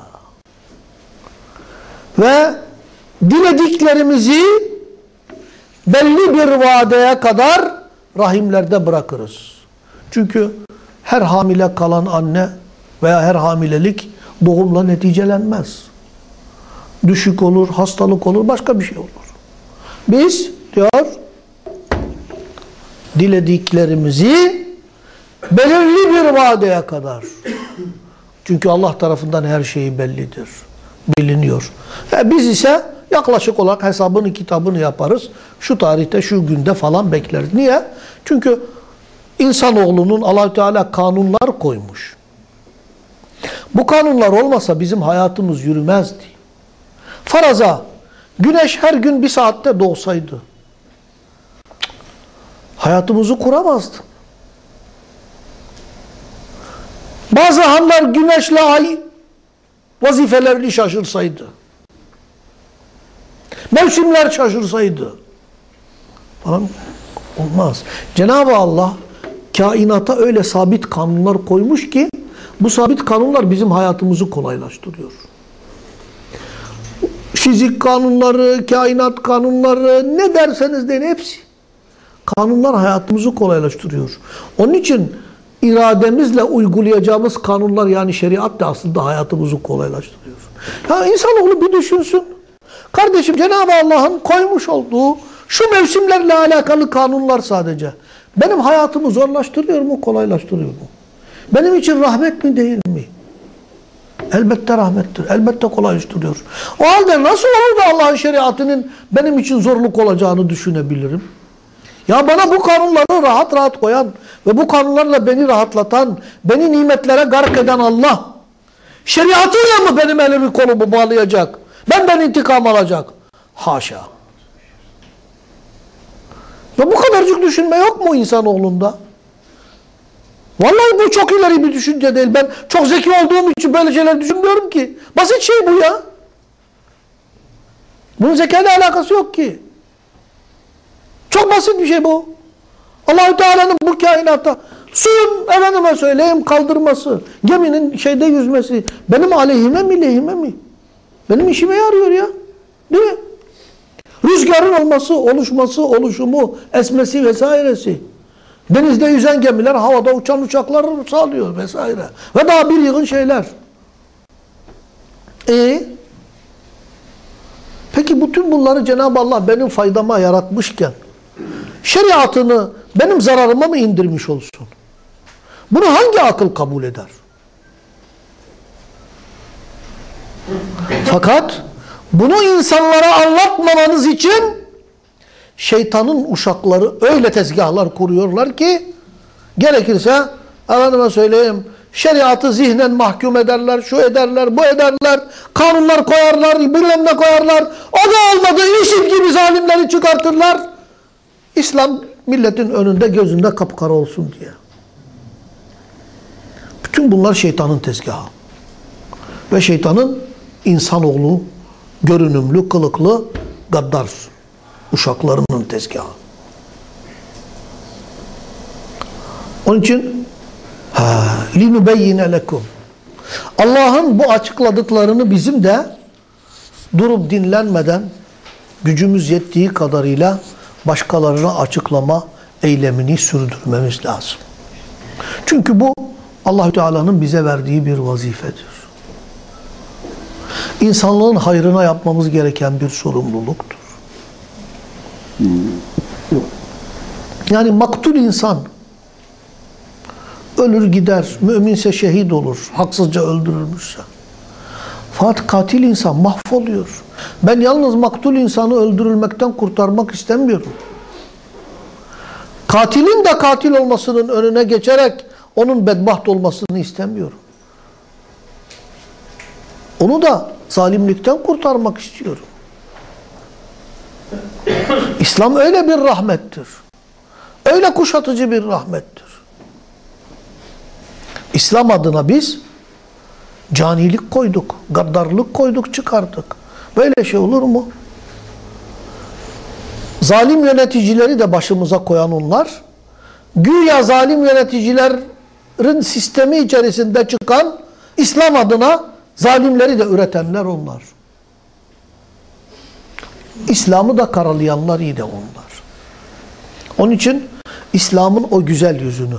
Ve dilediklerimizi belli bir vadeye kadar rahimlerde bırakırız. Çünkü her hamile kalan anne veya her hamilelik doğumla neticelenmez. Düşük olur, hastalık olur, başka bir şey olur. Biz diyor dilediklerimizi belirli bir vadeye kadar. Çünkü Allah tarafından her şeyi bellidir. Biliniyor. E biz ise yaklaşık olarak hesabını kitabını yaparız. Şu tarihte şu günde falan bekleriz. Niye? Çünkü insanoğlunun Allahü Teala kanunlar koymuş. Bu kanunlar olmasa bizim hayatımız yürümezdi. Faraza güneş her gün bir saatte doğsaydı hayatımızı kuramazdı. Bazı hanlar güneşle ay vazifelerini şaşırsaydı. Mevsimler şaşırsaydı. Falan olmaz. Cenab-ı Allah kainata öyle sabit kanunlar koymuş ki bu sabit kanunlar bizim hayatımızı kolaylaştırıyor. Fizik kanunları, kainat kanunları ne derseniz deyin hepsi. Kanunlar hayatımızı kolaylaştırıyor. Onun için irademizle uygulayacağımız kanunlar yani şeriat da aslında hayatımızı kolaylaştırıyor. Ya insanoğlu bir düşünsün. Kardeşim Cenab-ı Allah'ın koymuş olduğu şu mevsimlerle alakalı kanunlar sadece. Benim hayatımı zorlaştırıyor mu, kolaylaştırıyor mu? Benim için rahmet mi değil mi? Elbette rahmettir. Elbette kolaylaştırıyor. O halde nasıl olur da Allah'ın şeriatının benim için zorluk olacağını düşünebilirim? Ya bana bu kanunları rahat rahat koyan ve bu kanunlarla beni rahatlatan, beni nimetlere gark eden Allah, şeriatıyla mı benim elimi kolumu bağlayacak? Benden intikam alacak? Haşa. Ya bu kadarcık düşünme yok mu insanoğlunda? Vallahi bu çok ileri bir düşünce değil. Ben çok zeki olduğum için böyle şeyler düşünmüyorum ki. Basit şey bu ya. Bunun zekayla alakası yok ki. Çok basit bir şey bu. Allahü Teala'nın bu kainatta Suyun efendime söyleyeyim kaldırması, geminin şeyde yüzmesi benim aleyhime mi lehime mi? Benim işime yarıyor ya. Değil mi? Rüzgarın olması, oluşması, oluşumu, esmesi vesairesi. Denizde yüzen gemiler, havada uçan uçaklar sağlıyor vesaire. Ve daha bir yığın şeyler. E Peki bütün bunları Cenab-ı Allah benim faydama yaratmışken şeriatını benim zararıma mı indirmiş olsun? Bunu hangi akıl kabul eder? Fakat bunu insanlara anlatmamanız için şeytanın uşakları öyle tezgahlar kuruyorlar ki gerekirse efendime söyleyeyim şeriatı zihnen mahkum ederler, şu ederler, bu ederler, kanunlar koyarlar, bilmem ne koyarlar. O da olmadı, işit gibi zalimleri çıkartırlar. İslam milletin önünde gözünde kapkara olsun diye. Bütün bunlar şeytanın tezgahı. Ve şeytanın insanoğlu, görünümlü, kılıklı, gaddar uşaklarının tezgahı. Onun için لِنُبَيِّنَ لَكُمْ Allah'ın bu açıkladıklarını bizim de durup dinlenmeden gücümüz yettiği kadarıyla başkalarına açıklama eylemini sürdürmemiz lazım. Çünkü bu Allahü Teala'nın bize verdiği bir vazifedir. İnsanlığın hayrına yapmamız gereken bir sorumluluktur. Yani maktul insan ölür gider, müminse şehit olur, haksızca öldürülmüşse. Fakat katil insan mahvoluyor. Ben yalnız maktul insanı öldürülmekten kurtarmak istemiyorum. Katilin de katil olmasının önüne geçerek onun bedbaht olmasını istemiyorum. Onu da zalimlikten kurtarmak istiyorum. İslam öyle bir rahmettir. Öyle kuşatıcı bir rahmettir. İslam adına biz canilik koyduk, gaddarlık koyduk, çıkardık. Böyle şey olur mu? Zalim yöneticileri de başımıza koyan onlar. Güya zalim yöneticilerin sistemi içerisinde çıkan İslam adına zalimleri de üretenler onlar. İslam'ı da karalayanlar yine onlar. Onun için İslam'ın o güzel yüzünü,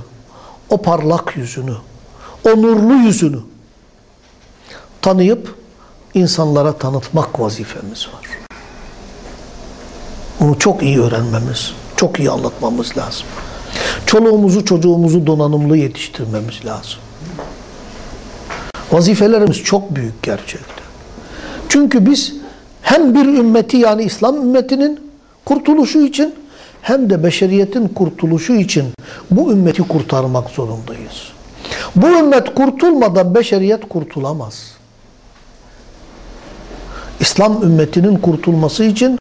o parlak yüzünü, o nurlu yüzünü tanıyıp insanlara tanıtmak vazifemiz var. Bunu çok iyi öğrenmemiz, çok iyi anlatmamız lazım. Çoluğumuzu, çocuğumuzu donanımlı yetiştirmemiz lazım. Vazifelerimiz çok büyük gerçekten. Çünkü biz hem bir ümmeti yani İslam ümmetinin kurtuluşu için hem de beşeriyetin kurtuluşu için bu ümmeti kurtarmak zorundayız. Bu ümmet kurtulmadan beşeriyet kurtulamaz. İslam ümmetinin kurtulması için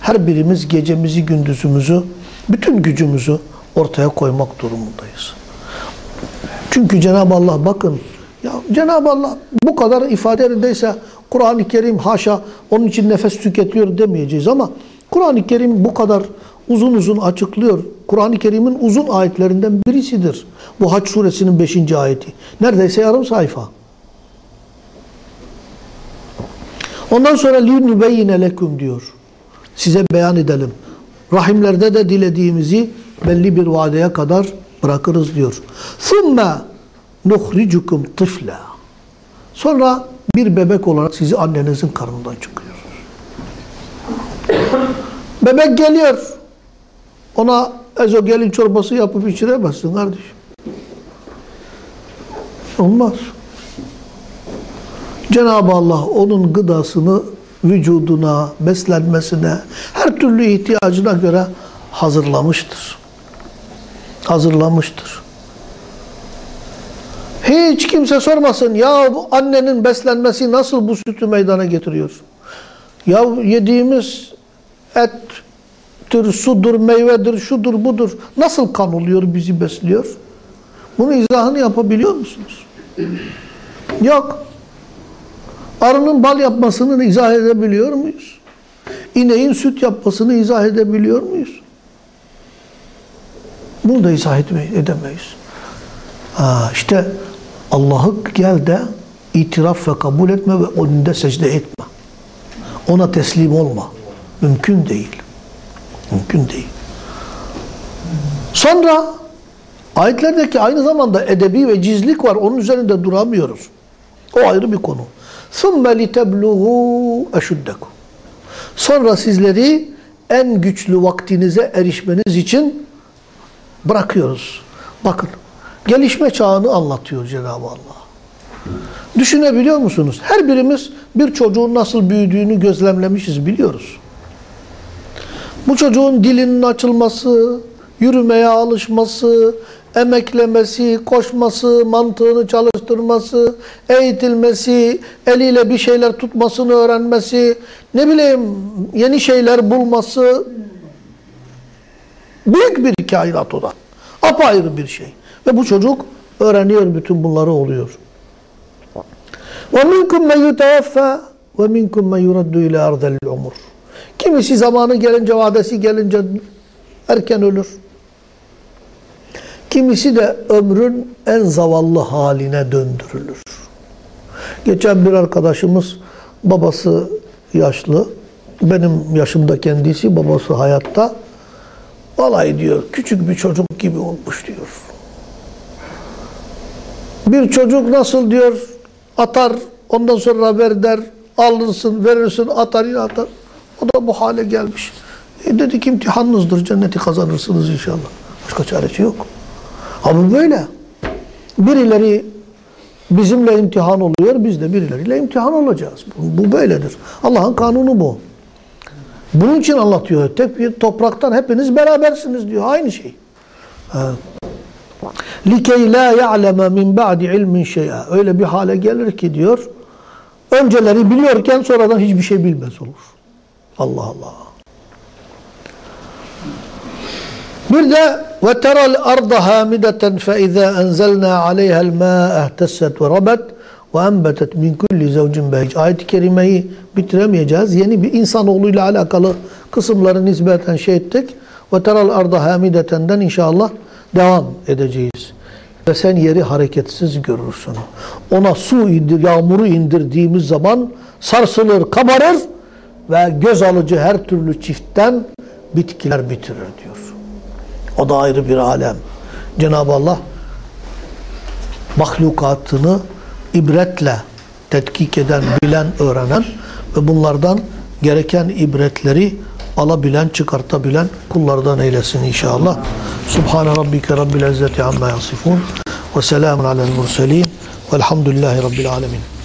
her birimiz gecemizi, gündüzümüzü, bütün gücümüzü ortaya koymak durumundayız. Çünkü Cenab-ı Allah bakın, ya Cenab-ı Allah bu kadar ifade edildiyse Kur'an-ı Kerim haşa onun için nefes tüketiyor demeyeceğiz ama Kur'an-ı Kerim bu kadar uzun uzun açıklıyor. Kur'an-ı Kerim'in uzun ayetlerinden birisidir. Bu Haç suresinin 5. ayeti. Neredeyse yarım sayfa. Ondan sonra لِنُبَيِّنَ lekum diyor. Size beyan edelim. Rahimlerde de dilediğimizi belli bir vadeye kadar bırakırız diyor. ثُمَّ نُخْرِجُكُمْ طِفْلًا Sonra bir bebek olarak sizi annenizin karnından çıkıyor. Bebek geliyor. Ona ezogelin çorbası yapıp içiremezsin kardeşim. Olmaz. Cenab-ı Allah onun gıdasını vücuduna, beslenmesine, her türlü ihtiyacına göre hazırlamıştır. Hazırlamıştır. Hiç kimse sormasın ya bu annenin beslenmesi nasıl bu sütü meydana getiriyor? Ya yediğimiz et tür sudur, meyvedir, şudur, budur. Nasıl kan oluyor, bizi besliyor? Bunun izahını yapabiliyor musunuz? Yok. Arının bal yapmasını izah edebiliyor muyuz? İneğin süt yapmasını izah edebiliyor muyuz? Bunu da izah edemeyiz. Ha, işte Allah'ı gel de itiraf ve kabul etme ve önünde secde etme. Ona teslim olma. Mümkün değil. Mümkün değil. Sonra ayetlerdeki aynı zamanda edebi ve cizlik var. Onun üzerinde duramıyoruz. O ayrı bir konu. ثُمَّ لِتَبْلُغُوا اَشُدَّكُمْ Sonra sizleri en güçlü vaktinize erişmeniz için bırakıyoruz. Bakın gelişme çağını anlatıyor Cenab-ı Allah. Düşünebiliyor musunuz? Her birimiz bir çocuğun nasıl büyüdüğünü gözlemlemişiz biliyoruz. Bu çocuğun dilinin açılması, yürümeye alışması, emeklemesi, koşması, mantığını çalıştırması, eğitilmesi, eliyle bir şeyler tutmasını öğrenmesi, ne bileyim yeni şeyler bulması büyük bir kainat o da. Apayrı bir şey. Ve bu çocuk öğreniyor bütün bunları oluyor. وَمِنْكُمْ مَنْ يُتَوَفَّى وَمِنْكُمْ مَنْ يُرَدُّ اِلَى اَرْضَ الْعُمُرِ Kimisi zamanı gelince, vadesi gelince erken ölür. Kimisi de ömrün en zavallı haline döndürülür. Geçen bir arkadaşımız babası yaşlı, benim yaşımda kendisi, babası hayatta. Vallahi diyor, küçük bir çocuk gibi olmuş diyor. Bir çocuk nasıl diyor, atar, ondan sonra ver der, alırsın, verirsin, atar, yine atar. O da bu hale gelmiş. E dedik imtihanınızdır, cenneti kazanırsınız inşallah. Başka çaresi yok. Ama böyle. Birileri bizimle imtihan oluyor, biz de birileriyle imtihan olacağız. Bu, bu böyledir. Allah'ın kanunu bu. Bunun için anlatıyor. Tek bir topraktan hepiniz berabersiniz diyor. Aynı şey. لِكَيْ لَا يَعْلَمَ مِنْ بَعْدِ عِلْمٍ شَيْئًا Öyle bir hale gelir ki diyor, önceleri biliyorken sonradan hiçbir şey bilmez olur. Allah Allah. Bir de ve teral arda hamideten fe iza enzelna aleyha'l ma'a ihtesset ve rabet ve enbetet min kulli zevcin behic. Ayet-i kerimeyi bitiremeyeceğiz. Yeni bir insanoğluyla alakalı kısımları nisbeten şey ettik. Ve teral arda hamidetenden inşallah devam edeceğiz. Ve sen yeri hareketsiz görürsün. Ona su indir, yağmuru indirdiğimiz zaman sarsılır, kabarır ve göz alıcı her türlü çiftten bitkiler bitirir diyor. O da ayrı bir alem. Cenab-ı Allah mahlukatını ibretle tetkik eden, bilen, öğrenen ve bunlardan gereken ibretleri alabilen, çıkartabilen kullardan eylesin inşallah. Subhane rabbike rabbil izzeti amma yasifun ve selamun alel murselin velhamdülillahi rabbil alemin.